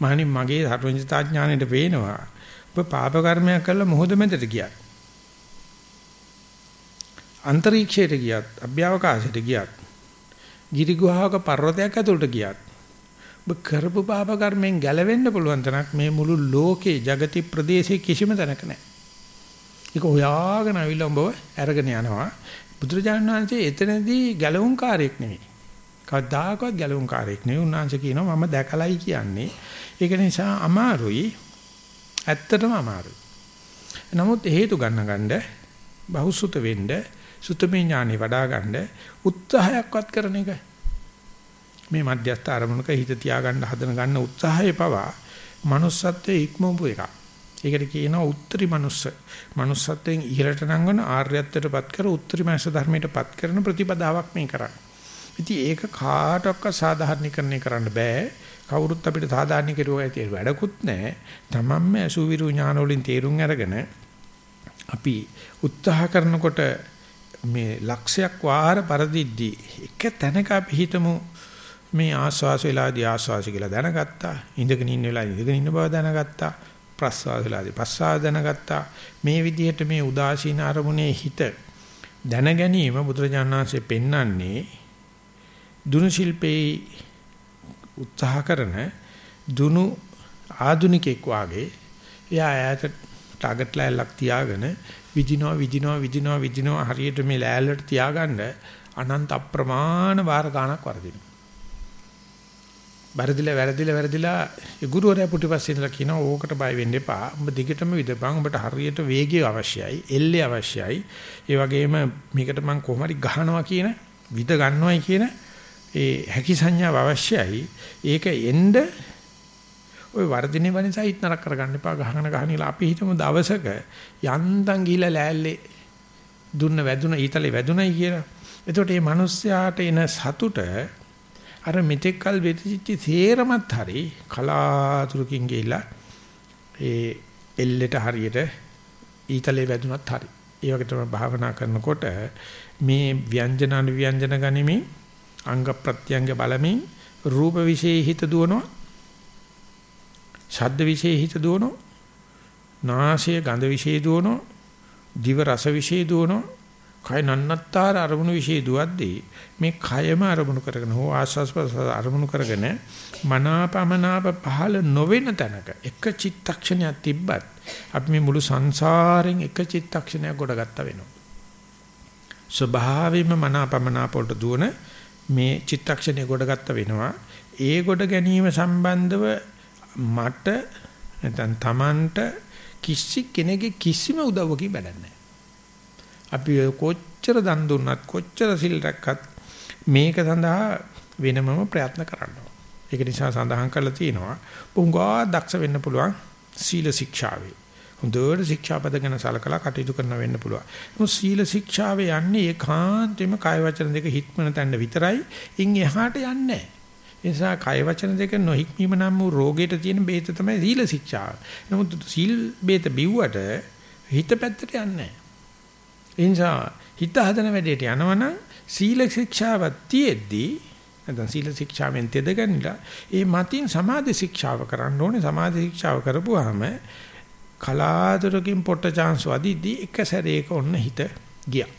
මහණනි මගේ සර්වඥතා ඥාණයට පේනවා ඔබ පාප කර්මයක් කළා මොහොත මැදට ගියා අන්තරීක්ෂයට ගියත් අභ්‍යවකාශයට ගියත් ගිරි ගුහාවක පර්වතයක් ඇතුළට ගියත් ඔබ කරපු පාප කර්මෙන් ගැලවෙන්න පුළුවන් තරක් මේ මුළු ලෝකේ జగති ප්‍රදේශේ කිසිම තැනක නැහැ. ඒක හොයාගෙන අවිල්ල උඹව අරගෙන යනවා. බුදුරජාණන් වහන්සේ එතනදී ගැලවුම්කාරයෙක් නෙවෙයි. කවදාකවත් ගැලවුම්කාරයෙක් නෙවෙයි. උන්වහන්සේ කියනවා මම දැකලයි කියන්නේ. ඒක නිසා අමාරුයි. ඇත්තටම අමාරුයි. නමුත් හේතු ගන්න ගන්න බහුසුත වෙන්න සුතමේ ඥානෙ වඩා ගන්න උත්සාහයක්වත් කරන එක. මේ මධ්‍යස්ථ අරමුණක හිත තියාගන්න හදන ගන්න උත්සාහය පවා manussත්වයේ ඉක්මවපු එකක්. ඒකට කියනවා උත්තරී මනුස්ස. manussත්වයෙන් ඉහළට නංවන ආර්යත්වයටපත් කර උත්තරී මනස ධර්මයටපත් කරන ප්‍රතිපදාවක් මේ කරන්නේ. ඉතින් ඒක කාටවත් සාධාරණීකරණය කරන්න බෑ. කවුරුත් අපිට සාධාරණීකරුවා ඇති වැඩකුත් නැහැ. තමන්ම අසුවිරු ඥාන වලින් තේරුම් අරගෙන අපි උත්සාහ කරනකොට මේ ලක්ෂයක් වාර පරදිද්දී එක තැනක අපි හිතමු මේ ආස්වාස වෙලාදී ආස්වාස කියලා දැනගත්තා. ඉඳගෙන ඉන්න වෙලාවේ ඉඳගෙන ඉන්න බව දැනගත්තා. ප්‍රස්වාස වෙලාදී ප්‍රස්වාස දැනගත්තා. මේ විදිහට මේ උදාසීන අරමුණේ හිත දැන ගැනීම බුදුරජාණන් වහන්සේ පෙන්වන්නේ දුනු ශිල්පේ උත්සාහ කරන දුනු ආදුනිකෙක් වාගේ එයා ඈත ටාගට් ලෑල්ලක් තියාගෙන විදිනවා විදිනවා විදිනවා විදිනවා හරියට මේ ලෑල්ලට තියාගන්න අනන්ත අප්‍රමාණ වාර ගණක් වරදිනවා. වැරදිලා වැරදිලා වැරදිලා ඒ ගුරුවරයා පිටිපස්සේ ඉඳලා කියනවා ඕකට බය වෙන්න එපා. ඔබ දිගටම විදපන්. ඔබට හරියට වේගය අවශ්‍යයි, එල්ලේ අවශ්‍යයි. ඒ වගේම මේකට මම කොහොම හරි ගහනවා කියන විද ගන්නවයි කියන ඒ හැකි සංඥාව අවශ්‍යයි. ඒක එන්න ওই වර්ධිනේ වනිසා හිත නරක කරගන්න එපා ගහන ගහනilla අපි හිතමු දවසක යන්තම් ගිහිලා ලෑල්ලේ දුන්න වැදුන ඊතලේ වැදුනයි කියලා. එතකොට මේ මිනිස්යාට එන සතුට අර මෙතෙක්කල් වෙතිච්ච තේරමත් හරි කලාතුරකින් ගිහිලා ඒ එල්ලෙට හරියට ඊතලේ වැදුනත් හරි. ඒ වගේ තමයි භාවනා කරනකොට මේ ව්‍යංජන අනුව්‍යංජන ගනිමින් අංග ප්‍රත්‍යංග බලමින් රූප විශේෂ හිත දුවනවා ශබ්ද විශේෂ හිත දුවනෝ නාසය ගඳ විශේෂ දුවනෝ දිව රස විශේෂ දුවනෝ කය නන්නත්තර අරමුණු විශේෂ දුවද්දී මේ කයම අරමුණු කරගෙන හෝ ආස්වාස් අරමුණු කරගෙන මනාපමනාප පහළ නොවෙන තැනක එක චිත්තක්ෂණයක් තිබ්බත් අපි මේ මුළු සංසාරෙන් එක චිත්තක්ෂණයක් ගොඩගත්ත වෙනවා. ස්වභාවයෙන්ම මනාපමනාප වලට දුවන මේ චිත්තක්ෂණය ගොඩගත්ත වෙනවා. ඒ ගොඩ ගැනීම සම්බන්ධව මට නැත්නම් Tamanට කිසි කෙනෙකුගේ කිසිම උදව්වකින් වැඩක් අපි කොච්චර දන් දුන්නත් කොච්චර සිල් රැක්කත් මේක සඳහා වෙනමම ප්‍රයත්න කරනවා. ඒක නිසා සඳහන් කරලා තියෙනවා පුංගා දක්ෂ වෙන්න පුළුවන් සීල ශික්ෂාවේ. හොඳට ශික්ෂාපද ගැන සලකලා කටයුතු කරන වෙන්න පුළුවන්. මොකද සීල ශික්ෂාවේ යන්නේ ඒකාන්තෙම කාය වචන දෙක හික්මන තැන්න විතරයි. ඉන් එහාට යන්නේ නැහැ. ඒ නිසා කය වචන දෙක නොහික්මීම නම් වූ රෝගයට තියෙන බේත තමයි සීල ශික්ෂාව. නමුත් සීල් බේත බිව්වට හිත පැත්තට යන්නේ නැහැ. ඒ නිසා හිත හදන වැඩේට යනවනම් සීල ශික්ෂාවක් තියෙද්දී නැත්නම් සීල ශික්ෂාවෙන් තෙදගන්නලා ඒ මතින් සමාධි ශික්ෂාව කරන්න ඕනේ. සමාධි ශික්ෂාව කරපුවාම කලාතුරකින් පොට්ට chance වදිද්දී එක සැරේක ඔන්න හිත ගියා.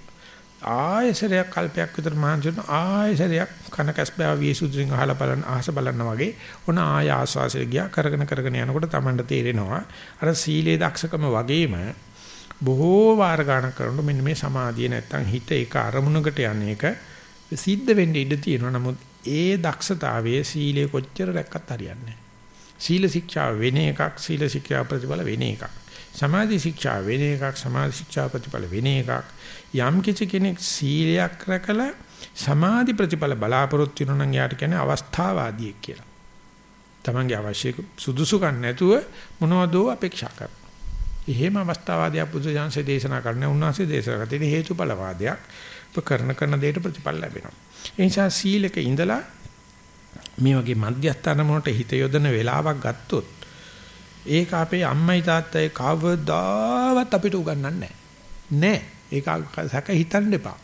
ආයසරයක් කල්පයක් විතර මහන්සියන ආයසරයක් කන කැස්බෑ වියසුදුරින් අහලා බලන ආස බලන්න වගේ ඔන ආය ආස්වාසය ගියා කරගෙන කරගෙන යනකොට Tamanට තේරෙනවා අර සීලේ දක්ෂකම වගේම බොහෝ වාර ගණන් කරනකොට මෙන්න මේ සමාධිය නැත්තම් හිත එක අරමුණකට යන එක සිද්ධ වෙන්න ඉඩ තියෙනවා නමුත් ඒ දක්ෂතාවයේ සීලේ කොච්චර රැක්කත් හරියන්නේ සීල ශික්ෂා වෙන එකක් සීල ශික්ෂා ප්‍රතිඵල වෙන එකක් සමාධි ශික්ෂා වෙන එකක් සමාධි ශික්ෂා ප්‍රතිඵල වෙන එකක් යම් කිසි කෙනෙක් සීලයක් රැකලා සමාධි ප්‍රතිඵල බලාපොරොත්තු වෙනවා නම් යාට කියන්නේ අවස්ථාවාදියෙක් කියලා. Tamange අවශ්‍ය සුදුසුකම් නැතුව මොනවදෝ අපේක්ෂා කරනවා. එහෙම අවස්ථාවාදයක් බුදුජානසේ දේශනා කරන උන්වහන්සේ දේශනා කරන හේතුඵලවාදයක් කරන කරන දෙයට ප්‍රතිඵල ලැබෙනවා. ඒ නිසා සීලක ඉඳලා මේ වගේ මධ්‍යස්ථාන මොනට හිත යොදන වෙලාවක් ගත්තොත් ඒක අපේ අම්මයි තාත්තයි කවදාවත් අපිට උගන්වන්නේ නැහැ. නෑ. ඒක සැක හිතන්න එපා.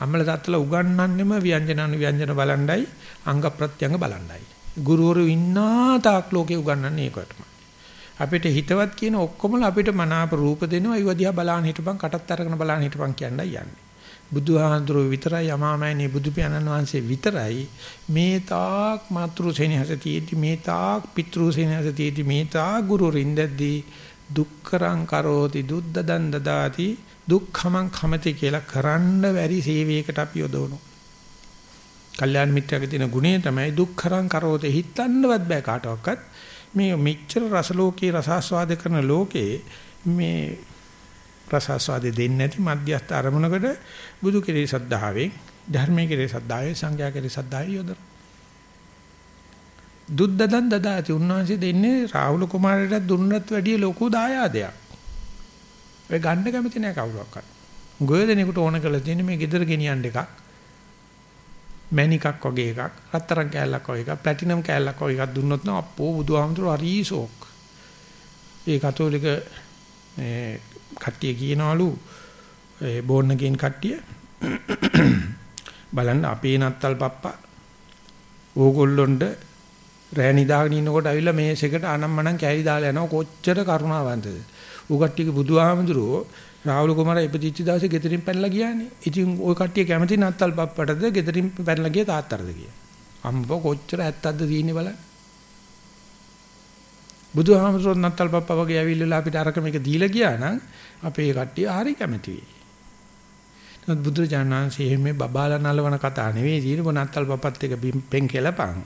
අම්මලා තාත්තලා උගන්වන්නෙම ව්‍යංජන අනු ව්‍යංජන බලණ්ඩයි අංග ප්‍රත්‍යංග බලණ්ඩයි. ගුරුවරු ඉන්නා තාක් ලෝකේ උගන්වන්නේ ඒකටම. අපිට හිතවත් කියන ඔක්කොම අපිට මනාප රූප දෙනවා. ඒව දිහා බලන්න හිටපන් කටත් අරගෙන බලන්න හිටපන් කියන්නයි යන්නේ. බුදුහාඳුරෝ විතරයි යමාමයනේ බුදු පියාණන් වහන්සේ විතරයි මේ තාක් මාතෘ සේනහස තියෙදි මේ තාක් පිතෘ සේනහස තියෙදි මේ තාක් ගුරු රින්දද්දී දුක්කරං කරෝති දුද්දදන් දදාති දුක්ඛමං කමති කියලා කරන්න බැරි සේවයකට අපි යොදවනවා. කල්යාණ මිත්‍යාගේ තියෙන ගුණය තමයි දුක්ඛරං කරෝති හිතන්නවත් බෑ කාටවත්. මේ මෙච්චර රසලෝකේ රසාස්වාද කරන ලෝකේ මේ රසාස්වාදේ දෙන්නේ නැති මධ්‍යස්ථ අරමුණකට බුදු කෙරේ සද්ධාවෙන් ධර්මයේ කෙරේ සද්ධාවේ සංඝයා කෙරේ සද්ධාවේ යොදන. දුද්දදන් දදාති උන්වහන්සේ දෙන්නේ රාහුල කුමාරයට දුන්නත් වැඩිය ලොකු දායාදයක්. ඔය ගන්න කැමති නෑ කවුරක්වත්. ගොය දෙනෙකුට ඕන කරලා තියෙන්නේ මේ ගෙදර ගෙනියන්න එකක්. මැණිකක් වගේ එකක්, රත්තරන් කෑල්ලක් වගේ එකක්, ප්ලැටිනම් කෑල්ලක් වගේ එකක් දුන්නොත් නම් අපෝ බුදුහාමුදුරුවෝ හරි ෂෝක්. ඒ කතෝලික මේ කට්ටිය කියනවලු ඒ බෝන්නගෙන් කට්ටිය බලන්න අපේ නත්තල් පප්පා ඕගොල්ලොන්ට රෑ නිදාගෙන ඉන්නකොට ඇවිල්ලා මේසෙකට අනම්මනම් කෑලි දාලා යනවා කොච්චර කරුණාවන්තද. ඌ කට්ටියගේ බුදුහාමුදුරුවෝ රාහුල කුමාරයා ඉපදිච්ච දවසේ ගෙදරින් පැනලා ගියානේ. ඉතින් ওই කට්ටිය කැමති නත්තල් පප්පටද ගෙදරින් පැනලා ගිය තාත්තරද කියලා. අම්බෝ කොච්චර ඇත්තක්ද තියෙන්නේ බලන්න. බුදුහාමුදුරුවෝ නත්තල් පප්පා වගේ ඇවිල්ලා අපිට අරක මේක දීලා ගියා නම් අපේ කට්ටිය හරි කැමති වෙයි. නමුත් බුදුරජාණන්සේ එහෙම බබාලා නලවන කතා නෙවෙයි තියෙන්නේ මොනත්තල් පපත් එක පෙන් කෙලපන්.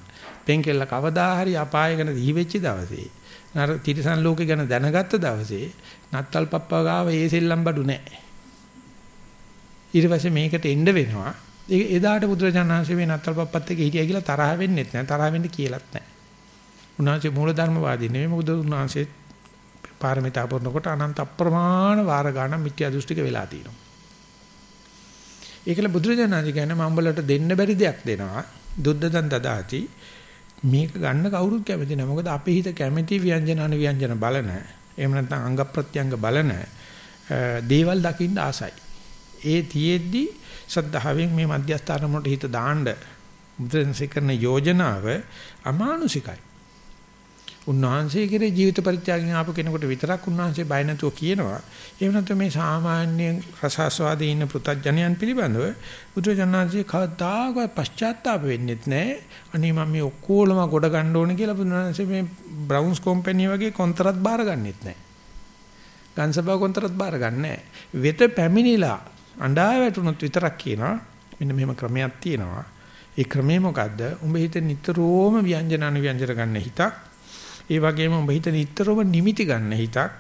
පෙන් කෙල්ල කවදා හරි අපාය ගැන දීවෙච්ච දවසේ නර තිරසන් ලෝකේ ගැන දැනගත්ත දවසේ නත්තල් පප්පා ගාව ඒ සෙල්ලම් බඩු නැහැ. ඊට පස්සේ මේකට එන්න වෙනවා. ඒ එදාට බුදුරජාණන්සේ මේ නත්තල් පප්පත් එක හිටියා කියලා තරහ වෙන්නෙත් නැහැ. තරහ වෙන්න කියලාත් නැහැ. උන්වහන්සේ මූලධර්මවාදී නෙවෙයි මොකද උන්වහන්සේ පාරමිතා පුරනකොට අනන්ත අප්‍රමාණ වාර ගන්න මිත්‍යා දෘෂ්ටික වෙලා තියෙනවා. ඒකල බුදුරජාණන් කියන්නේ මම උඹලට දෙන්න බැරි දෙයක් දෙනවා. දුද්දදන් දදාති. මේක ගන්න කවුරුත් කැමති නැහැ. මොකද අපේ හිත කැමති ව්‍යංජන අනු ව්‍යංජන බලන. එහෙම නැත්නම් අංග ප්‍රත්‍යංග බලන දේවල් දකින්න ආසයි. ඒ තියෙද්දි සද්ධාවෙන් මේ මධ්‍යස්ථාන මොකට හිත දාන්න බුදුන්සේ කරන යෝජනාව අමානුෂිකයි. උන්වහන්සේ කෙරේ ජීවිත පරිත්‍යාගයෙන් ආපු කෙනෙකුට විතරක් උන්වහන්සේ බය නැතුව කියනවා. ඒ වෙනතු මේ සාමාන්‍ය රසාස්වාදයේ ඉන්න පෘථජ්ජනයන් පිළිබඳව බුදුජානනාංශයේ කවදාකවත් පශ්චාත්තාප වෙන්නෙත් නැහැ. අනේ මම මේ ඔක්කොලම ගොඩ ගන්න ඕන කියලා බුදුනාංශයේ මේ බ්‍රවුන්ස් කම්පැනි වගේ කොන්තරත් බාර ගන්නෙත් නැහැ. ගන්සබා කොන්තරත් බාර ගන්නෑ. වෙත පැමිණිලා අඬා වැටුනොත් විතරක් කියනවා. මෙන්න මෙහෙම ක්‍රමයක් තියෙනවා. ඒ ක්‍රමය මොකද්ද? උඹ හිත නිතරම ව්‍යංජන අනුව්‍යංජන ගන්න හිතක් ඒ වගේම ඔබ හිත නිතරම නිමිති ගන්න හිතක්.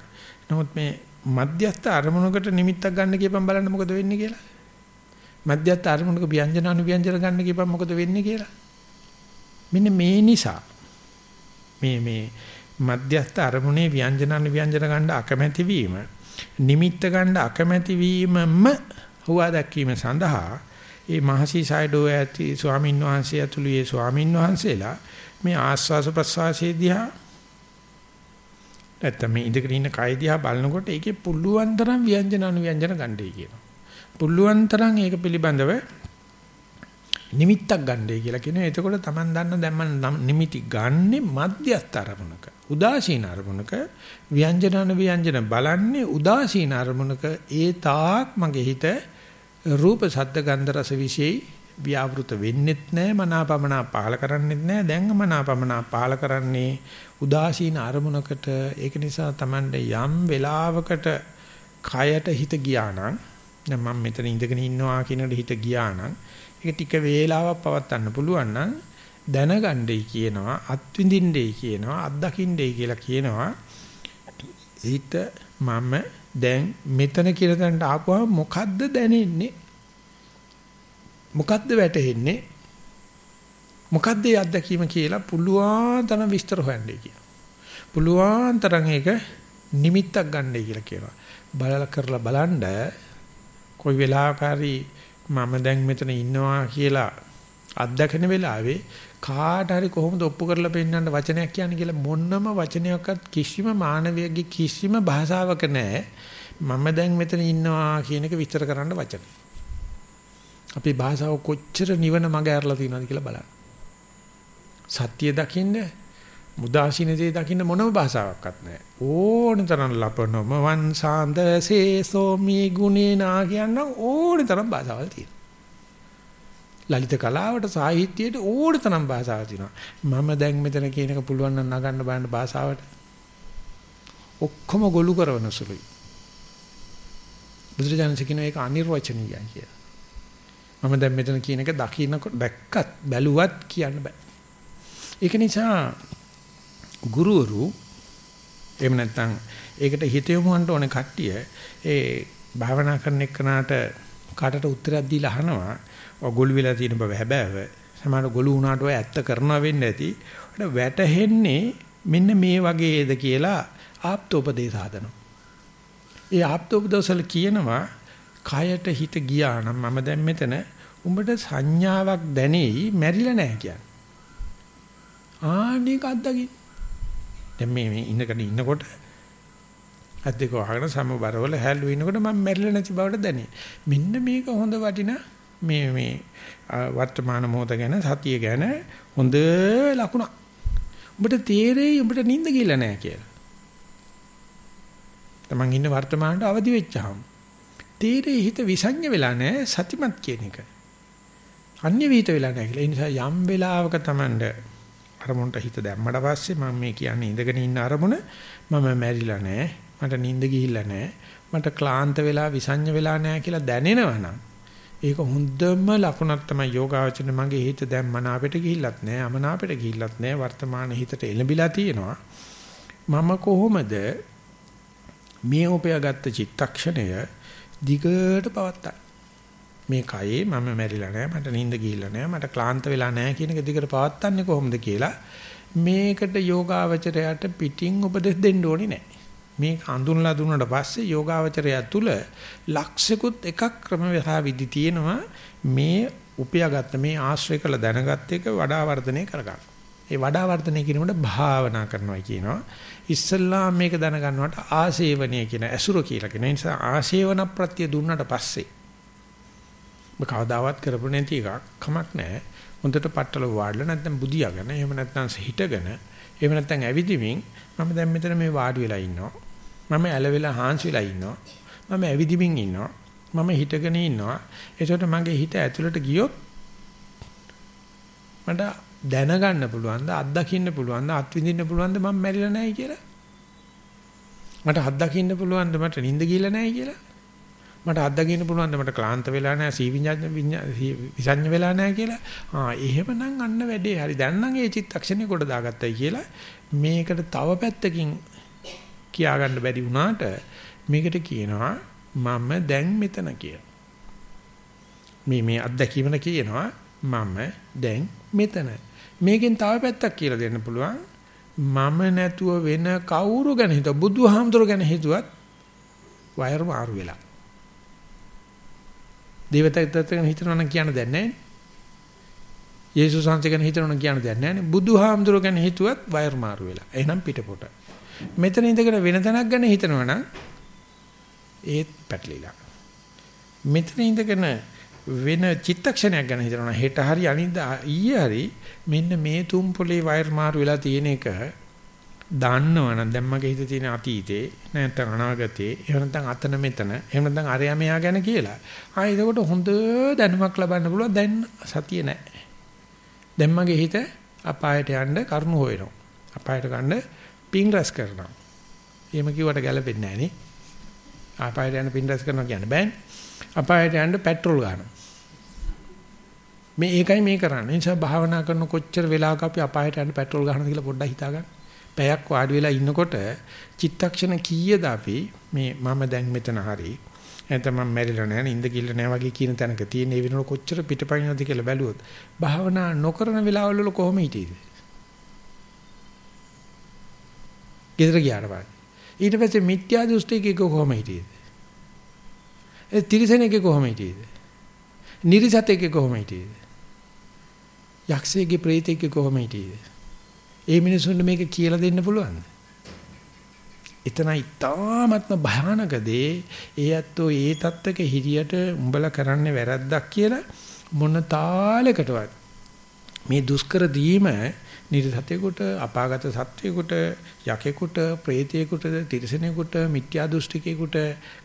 නමුත් මේ මධ්‍යස්ථ අරමුණකට නිමිත්තක් ගන්න කියපම් බලන්න මොකද වෙන්නේ කියලා. මධ්‍යස්ථ අරමුණක ව්‍යංජන අනුව්‍යංජන ගන්න කියපම් මොකද වෙන්නේ කියලා. මෙන්න මේ නිසා මේ මේ මධ්‍යස්ථ අරමුණේ ව්‍යංජන අනුව්‍යංජන ගන්න අකමැති වීම නිමිත්ත ගන්න අකමැති වීමම හුවා දැක්වීම සඳහා ඒ මහසි සයිඩෝ ඇති ස්වාමින් වහන්සේ ඇතුළු ඒ ස්වාමින් වහන්සේලා මේ ආස්වාස ප්‍රසවාසයේ දිහා නැත්තම් මේ ඉඳගෙන ඉන්න කය දිහා බලනකොට ඒකේ පුළුවන් තරම් ව්‍යංජන අනුව්‍යංජන ගන්නයි කියනවා. පුළුවන් තරම් ඒක පිළිබඳව නිමිත්තක් ගන්නයි කියලා කියනවා. එතකොට Taman දන්න දැන් මම නිමිති ගන්නෙ මධ්‍යස්ථ අරමුණක. උදාසීන අරමුණක ව්‍යංජන අනුව්‍යංජන බලන්නේ උදාසීන අරමුණක ඒ තාක් මගේ හිත රූප ශබ්ද ගන්ධ රස විශේෂයි ව්‍යාවෘත වෙන්නෙත් නැහැ මනාපමනා පහල කරන්නෙත් නැහැ දැන් මනාපමනා පහල කරන්නේ උදාසීන අරමුණකට. ඒක නිසා Tamande යම් වෙලාවකට කයට හිත ගියා නම් දැන් මම මෙතන ඉඳගෙන ඉන්නවා කියන හිත ගියා නම් ඒක ටික වේලාවක් පවත්වන්න පුළුවන් නම් දැනගන්නයි කියනවා අත්විඳින්නයි කියනවා අත්දකින්නයි කියලා කියනවා. හිත මම දැන් මෙතන කියලා තැනට ආපුවම මොකද්ද දැනෙන්නේ? මොකද්ද වැටහෙන්නේ මොකද්ද ඒ අත්දැකීම කියලා පුළුවන් තරම් විස්තර හොයන්නයි කියනවා පුළුවන් තරම් ඒක නිමිත්තක් ගන්නයි කියලා කියනවා බලලා කරලා බලන්න කොයි වෙලාවකරි මම දැන් මෙතන ඉන්නවා කියලා අත්දකින වෙලාවේ කාට හරි කොහොමද ඔප්පු කරලා පෙන්නන්න වචනයක් කියන්නේ කියලා මොනම වචනයක්වත් කිසිම මානවයෙක්ගේ කිසිම භාෂාවක නැහැ. මම දැන් මෙතන ඉන්නවා කියන එක විස්තර කරන්න වචන. අපේ භාෂාව කොච්චර නිවන මග ඇරලා තියෙනවද කියලා බලන්න. සත්‍ය දකින්න මුදාසිනදී දකින්න මොනම භාෂාවක්වත් නැහැ. ඕන තරම් ලපනම වංසාන්ද සේසෝමි ගුණේනා කියන ඕන තරම් භාෂාවල් තියෙනවා. ලලිත කලාවට සාහිත්‍යයට ඕන තරම් භාෂාවක් තියෙනවා. මම දැන් මෙතන කියන එක පුළුවන් නම් නගන්න බලන්න භාෂාවට. ඔක්කොම ගොළු කරන සුළුයි. බුදුරජාණන් කියන එක අනිර්වචනීයයි කියලා. මම දැන් මෙතන කියන එක දකින්න දැක්කත් බැලුවත් කියන්න බෑ. ඒක නිසා ගුරුවරු එහෙම නැත්නම් ඒකට හිත යොමුවන්න ඕනේ කට්ටිය ඒ භාවනා කරන එක්කනට කාටට උත්තරයක් දීලා අහනවා ඔගොළු වෙලා තියෙන බව හැබෑව. සමහර ගොළු වුණාට ඔය ඇත්ත කරනවා වෙන්න ඇති. ඔය වැටහෙන්නේ මෙන්න මේ වගේද කියලා ආප්තෝපදේශ හදනවා ඒ ආප්තෝපදේශවල කියනවා කයට හිත ගියා නම් මම දැන් මෙතන උඹට සංඥාවක් දැනෙයි මැරිලා නැහැ කියන්නේ ආනික අද්දකින් දැන් මේ මේ ඉන්නකට ඉන්නකොට අත් දෙක වහගෙන සමබරවල හැල්ලු ඉන්නකොට මම මැරිලා නැති බවට දැනේ. මෙන්න මේක හොඳ වටිනා මේ මේ වර්තමාන මොහොත ගැන සතිය ගැන හොඳ ලකුණක්. උඹට තේරෙයි උඹට නිින්ද කියලා නෑ කියලා. තමන් ඉන්න වර්තමානට අවදි වෙච්චාම තේරෙයි හිත විසඤ්ඤ වෙලා නෑ සතිමත් කියන එක. අන්‍ය විහිිත වෙලා නෑ කියලා. ඒ නිසා යම් වෙලාවක තමන්ට අරමුණට හිත දැම්මට පස්සේ මම මේ කියන්නේ ඉඳගෙන ඉන්න අරමුණ මම මැරිලා නෑ මට නිින්ද ගිහිල්ලා නෑ මට ක්ලාන්ත වෙලා විසඤ්ඤ වෙලා නෑ කියලා දැනෙනවනම් ඒක හොඳම ලකුණක් තමයි යෝගාවචන මගේ හිත දැන් මනාපෙට ගිහිල්ලත් නෑ අමනාපෙට ගිහිල්ලත් නෑ වර්තමාන හිතට එළඹිලා තියෙනවා මම කොහොමද මේ උපයාගත්ත චිත්තක්ෂණය දිගට පවත්තා මේ කයේ මම මැරිලා නෑ මට නිින්ද ගිහිල්ලා නෑ මට ක්ලාන්ත වෙලා නෑ කියන එක දිගට පවත්න්නේ කොහොමද කියලා මේකට යෝගාවචරයට පිටින් උපදෙස් දෙන්න ඕනේ නෑ මේක හඳුන්ලා දුන්නාට පස්සේ යෝගාවචරය තුල ලක්ෂිකුත් එකක් ක්‍රමවේදා විදි තියෙනවා. මේ උපයාගත්ත මේ ආශ්‍රය කළ දැනගත් එක වඩා වර්ධනය කරගන්න. ඒ වඩා වර්ධනය කිරීමට භාවනා කරනවා කියනවා. ඉස්සල්ලා මේක දැනගන්නවට ආසේවනීය කියන ඇසුර කියලා කියන නිසා ආසේවන ප්‍රත්‍ය දුන්නාට පස්සේ ඔබ කවදාවත් කරපු නැති එකක් කමක් නැහැ. හොඳට පట్టල වාඩිලා නැත්නම් බුදියාගෙන එහෙම නැත්නම් හිටගෙන එහෙම නැත්නම් ඇවිදිමින් මම දැන් මෙතන මේ වාඩි වෙලා ඉන්නවා. මම ඇලවිලා හාන්සි වෙලා ඉන්නවා. මම ඇවිදිමින් ඉන්නවා. මම හිටගෙන ඉන්නවා. ඒකට මගේ හිත ඇතුළට ගියොත් මට දැනගන්න පුළුවන්ද අත්දකින්න පුළුවන්ද අත්විඳින්න පුළුවන්ද මම මැරිලා නැහැ කියලා මට අත්දකින්න පුළුවන්ද මට නිින්ද ගිහලා නැහැ කියලා මට අත්දකින්න පුළුවන්ද මට ක්ලාන්ත වෙලා නැහැ සී විඤ්ඤාණ විසඤ්ඤ වෙලා නැහැ කියලා ආ එහෙමනම් අන්න වැඩේ හරි දැන් නම් ඒ චිත්තක්ෂණේ කොට දාගත්තයි කියලා මේකට තව පැත්තකින් කියා ගන්න බැරි වුණාට මේකට කියනවා මම දැන් මෙතන කියලා. මේ මේ අත්දැකීමන කියනවා මම දැන් මෙතන. මේකෙන් තව පැත්තක් කියලා දෙන්න පුළුවන්. මම නැතුව වෙන කවුරු ගැන හිත බුදුහාමුදුර ගැන හිතුවත් වයර් මාරු වෙලා. දේවතාවෙක් ගැන හිතනවා නම් කියන්න දෙයක් නැහැ. යේසුස් වහන්සේ ගැන හිතනවා නම් කියන්න දෙයක් නැහැ නේ. බුදුහාමුදුර ගැන හිතුවත් වයර් මාරු වෙලා. එහෙනම් පිටපොට. මෙතන ඉඳගෙන වෙන තැනක් ගැන හිතනවා නම් ඒත් පැටලිලා. මෙතන ඉඳගෙන වෙන චිත්තක්ෂණයක් ගැන හිතනවා නම් හෙට හරි අනිද්දා ඊයේ හරි මෙන්න මේ තුම් පොලේ වයර් මාරු වෙලා තියෙන එක දන්නවනම් දැන් මගේ හිතේ තියෙන අතීතේ නැත්නම් අනාගතේ එහෙම නැත්නම් අතන මෙතන එහෙම නැත්නම් අරයා මෙයා ගැන කියලා. ආ එතකොට හොඳ දැනුමක් ලබන්න පුළුවන් දැන් සතිය නැහැ. දැන් මගේ හිත අපායට යන්න කරුණු හොයනවා. අපායට ගන්න පින් රැස් කරනවා. එහෙම කිව්වට ගැලපෙන්නේ නැහැ නේ. අපායට යන පින් රැස් කරනවා කියන්න බෑනේ. අපායට යන්න පෙට්‍රල් ගන්නවා. මේ ඒකයි මේ කරන්නේ. ඒ නිසා භාවනා කරන කොච්චර වෙලාවක අපි අපායට යන්න පෙට්‍රල් ගන්නද කියලා පොඩ්ඩක් හිතාගන්න. පැයක් වාඩි වෙලා ඉන්නකොට චිත්තක්ෂණ කීයද අපි මේ මම දැන් මෙතන හරි නැත්නම් මම මැරිලා නැහැ නින්ද කිල්ල නැහැ වගේ කියන තැනක තියෙන ඒ වෙනකොට කොච්චර පිටපයින්වද කියලා බැලුවොත් භාවනා නොකරන වෙලාවල් වල කොහොම හිටියේද? ගෙදර ගියාට පස්සේ ඊට පස්සේ මිත්‍යා දෘෂ්ටිකේ කොහොම හිටියේද? ඒ තිරිසනෙක්ගේ කොහොම හිටියේද? නිරිසතෙක්ගේ කොහොම හිටියේද? යක්ෂයෙක්ගේ ප්‍රේතෙක්ගේ කොහොම හිටියේද? ඒ මිනිසුන්ට මේක කියලා දෙන්න පුළුවන්ද? එතනයි තාමත්ම භයානක දේ ඒ ඇත්තෝ ඒ தත්වක හිරියට උඹලා කරන්නේ වැරද්දක් කියලා මොන තාලයකටවත් මේ දුෂ්කර දීම නිර්සතේකට අපාගත සත්වයකට යකෙකුට ප්‍රේතයෙකුට තිරිසනෙකුට මිත්‍යා දෘෂ්ටිකයෙකුට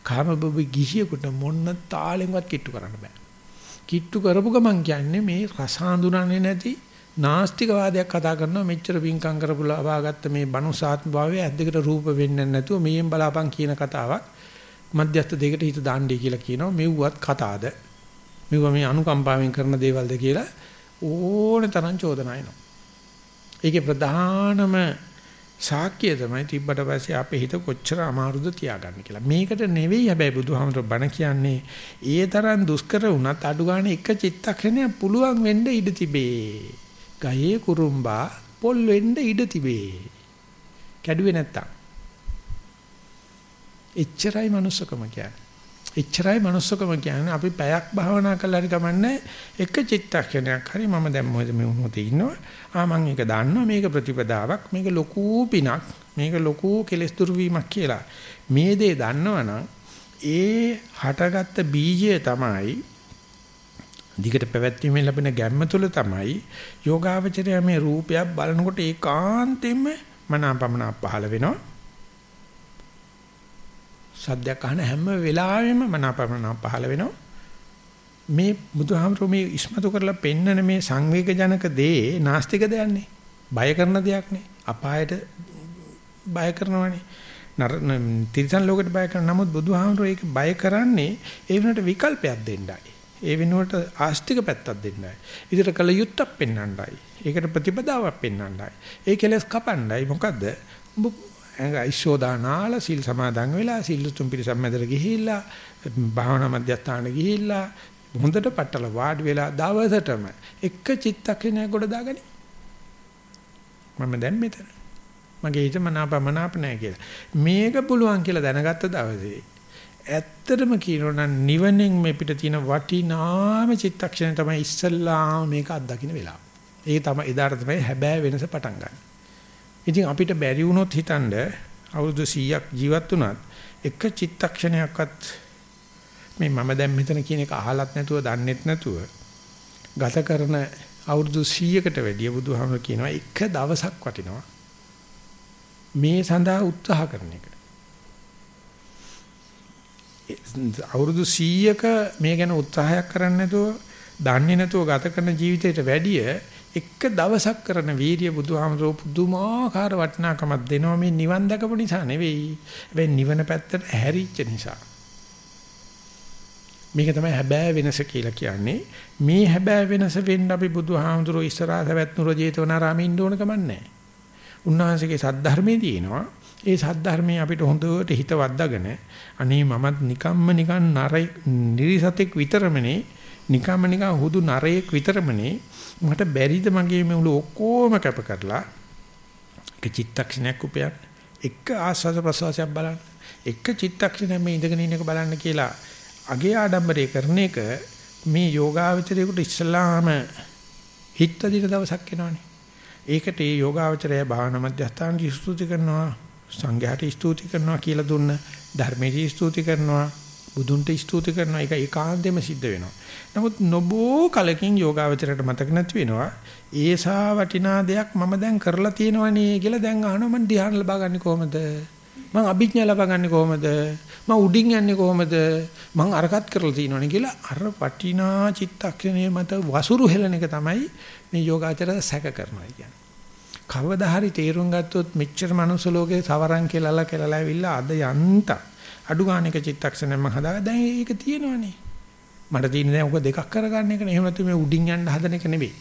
කාමබුබි ගිහියෙකුට මොන තාලෙන්වත් කිට්ටු කරන්න බෑ කිට්ටු කරපු ගමන් කියන්නේ මේ රස හඳුනන්නේ නැති නාස්තික වාදයක් කතා කරනවා. මෙච්චර පිංකම් කරපු ලබාගත්ත මේ බනුසාත්ම භාවය ඇද්දකට රූප වෙන්නේ නැතුව මෙයෙන් බලාපන් කියන කතාවක් මධ්‍යස්ථ දෙකට හිත දාන්නයි කියලා කියනවා. මෙව්වත් කතාද? මෙව මේ අනුකම්පාවෙන් කරන දේවල්ද කියලා ඕන තරම් චෝදනා එනවා. ඒකේ ප්‍රධානම සාක්කිය තමයි තිබ්බට පස්සේ අපේ හිත කොච්චර අමාරුද තියාගන්න කියලා. මේකට නෙවෙයි හැබැයි බුදුහාමර බණ කියන්නේ ඒ තරම් දුෂ්කර වුණත් අඩු ගන්න එක චිත්තක්ෂණයක් පුළුවන් වෙන්න ඉඩ තිබේ. ගහේ කුරුම්බා පොල් වෙන්න ඉඩ තිබේ. කැඩුවේ නැත්තම්. එච්චරයි manussකම කියන්නේ. එච්චරයි manussකම කියන්නේ අපි පැයක් භාවනා කළා හරි කමන්නේ එක චිත්තක්ෂණයක් හරි මම දැන් මොකද මේ මොහොතේ ඉන්නවා. ආ මම ඒක දන්නවා මේක ප්‍රතිපදාවක් මේක ලොකු පිනක් මේක ලොකු කෙලස් දුරු වීමක් කියලා. මේ දේ දන්නවනම් ඒ හටගත්ත බීජය තමයි දිගට පැවැත්වීමෙන් ලැබෙන ගැම්ම තුළ තමයි යෝගාවචරය මේ රූපයක් බලනකොට ඒකාන්තයෙන්ම මනාපමන පහළ වෙනවා. සද්දයක් අහන හැම වෙලාවෙම මනාපමන පහළ වෙනවා. මේ බුදුහාමරෝ මේ ඉස්මතු කරලා පෙන්නන මේ සංවේගජනක දේ නාස්තික දෙයක්නේ. බය කරන දෙයක් නේ. අපායට බය කරනවනේ. නර තිරිසන් ලෝකෙට බය කරන නමුත් බුදුහාමරෝ ඒක බය කරන්නේ ඒ වෙනට විකල්පයක් දෙන්නයි. ඒ වෙනුවට ආස්තික පැත්තක් දෙන්නයි. ඉදිරියට කළ යුත්තක් පෙන්වන්නයි. ඒකට ප්‍රතිපදාවක් පෙන්වන්නයි. ඒ කෙලස් කපන්නයි. මොකද්ද? උඹ අයිශෝදානාල සිල් සමාදන් වෙලා සිල් තුන් පිරිසම් මැදට ගිහිල්ලා භාවනා මධ්‍යස්ථාන ගිහිල්ලා හොඳට පట్టල වාඩි වෙලා දවසටම එක චිත්තක්ෂණයක් ගොඩ දාගනි. මම දැන් මෙතන. මගේ හිත මනාපමනාප නැහැ කියලා. මේක පුළුවන් කියලා දැනගත්ත දවසේ ඇත්තටම කියනොනම් නිවනෙන් මේ පිට තියෙන වටිනාම චිත්තක්ෂණය තමයි ඉස්සල්ලාම මේක අත්දකින්න වෙලාව. ඒක තමයි එදාට තමයි හැබෑ වෙනස පටන් ගන්න. ඉතින් අපිට බැරි වුණොත් හිතනද අවුරුදු 100ක් ජීවත් වුණත් එක චිත්තක්ෂණයක්වත් මේ මම දැන් මෙතන කියන එක අහලත් නැතුව දන්නෙත් නැතුව ගත කරන අවුරුදු 100කට වැඩිය බුදුහාමර කියනවා එක දවසක් වටිනවා. මේ සඳහා උත්සාහ කරන එක. අවුරුදු 100ක මේ ගැන උත්සාහයක් කරන්නේ නැතුව දන්නේ නැතුව ගත කරන ජීවිතයට වැඩිය එක දවසක් කරන වීරිය බුදුහාමරෝ පුදුමාකාර වටිනාකමක් දෙනවා මේ නිවන් දැකපු නිසා නෙවෙයි. හැබැයි නිවන පැත්තට හැරිච්ච නිසා. මේක තමයි හැබෑ වෙනස කියලා කියන්නේ. මේ හැබෑ වෙනස වෙන්න අපි බුදුහාමරෝ ඉස්සරහා සවැත් නුර ජේතවනාරාමේ ඉන්න ඕන කමක් නැහැ. උන්වහන්සේගේ සද්ධර්මයේ තියෙනවා ඒ සද්ධර්මයේ අපිට හොඳට හිත වද්දාගෙන අනේ මමත් නිකම්ම නිකන් නරයි නිරිසතෙක් විතරමනේ නිකම්ම නිකන් හුදු නරයෙක් විතරමනේ මට බැරිද මගේ මේ උළු ඔක්කොම කැප කරලා? එක චිත්තක්ෂණයක් උපයන්න. එක ආස්වාද ප්‍රසවාසයක් බලන්න. එක චිත්තක්ෂණයක් මේ ඉඳගෙන ඉන්න එක බලන්න කියලා අගේ ආඩම්බරේ කරන එක මේ යෝගාවචරයේකට ඉස්සලාම හිත දින දවසක් එනවනේ. ඒකට ඒ යෝගාවචරය භාවනා මධ්‍යස්ථාන ස්තුති කරනවා සංඝයාට ස්තුති කරනවා කියලා දුන්න ධර්මයේ ස්තුති කරනවා. බුදුන්ට ස්තුති කරනවා ඒක ඒකාන්තයෙන්ම සිද්ධ වෙනවා. නමුත් නොබෝ කලකින් යෝගාවචරයට මතක නැති වෙනවා. ඒසා වටිනා දෙයක් මම දැන් කරලා තියෙනවනේ කියලා දැන් අහනවා මං ධ්‍යාන ලබා ගන්නේ කොහොමද? මං අභිඥා ලබා ගන්නේ කොහොමද? මං උඩින් යන්නේ කොහොමද? මං අරකට කරලා තියෙනවනේ කියලා අර වටිනා චිත්තක්ෂණය මත වසුරු හෙලන එක තමයි මේ යෝගාචරය සැක කරනවා කියන්නේ. කවදා හරි තේරුම් ගත්තොත් මෙච්චර මනුස්ස ලෝකේ සවරන් කියලාලා කියලා ඇවිල්ලා අද යන්ත අඩු ගානක චිත්තක්ෂණයක් මම හදාගා දැන් ඒක තියෙනවනේ. මට තියෙන දැන් ඔක දෙකක් කරගන්න එකනේ. එහෙම නැත්නම් මේ උඩින් යන්න හදන එක නෙවෙයි.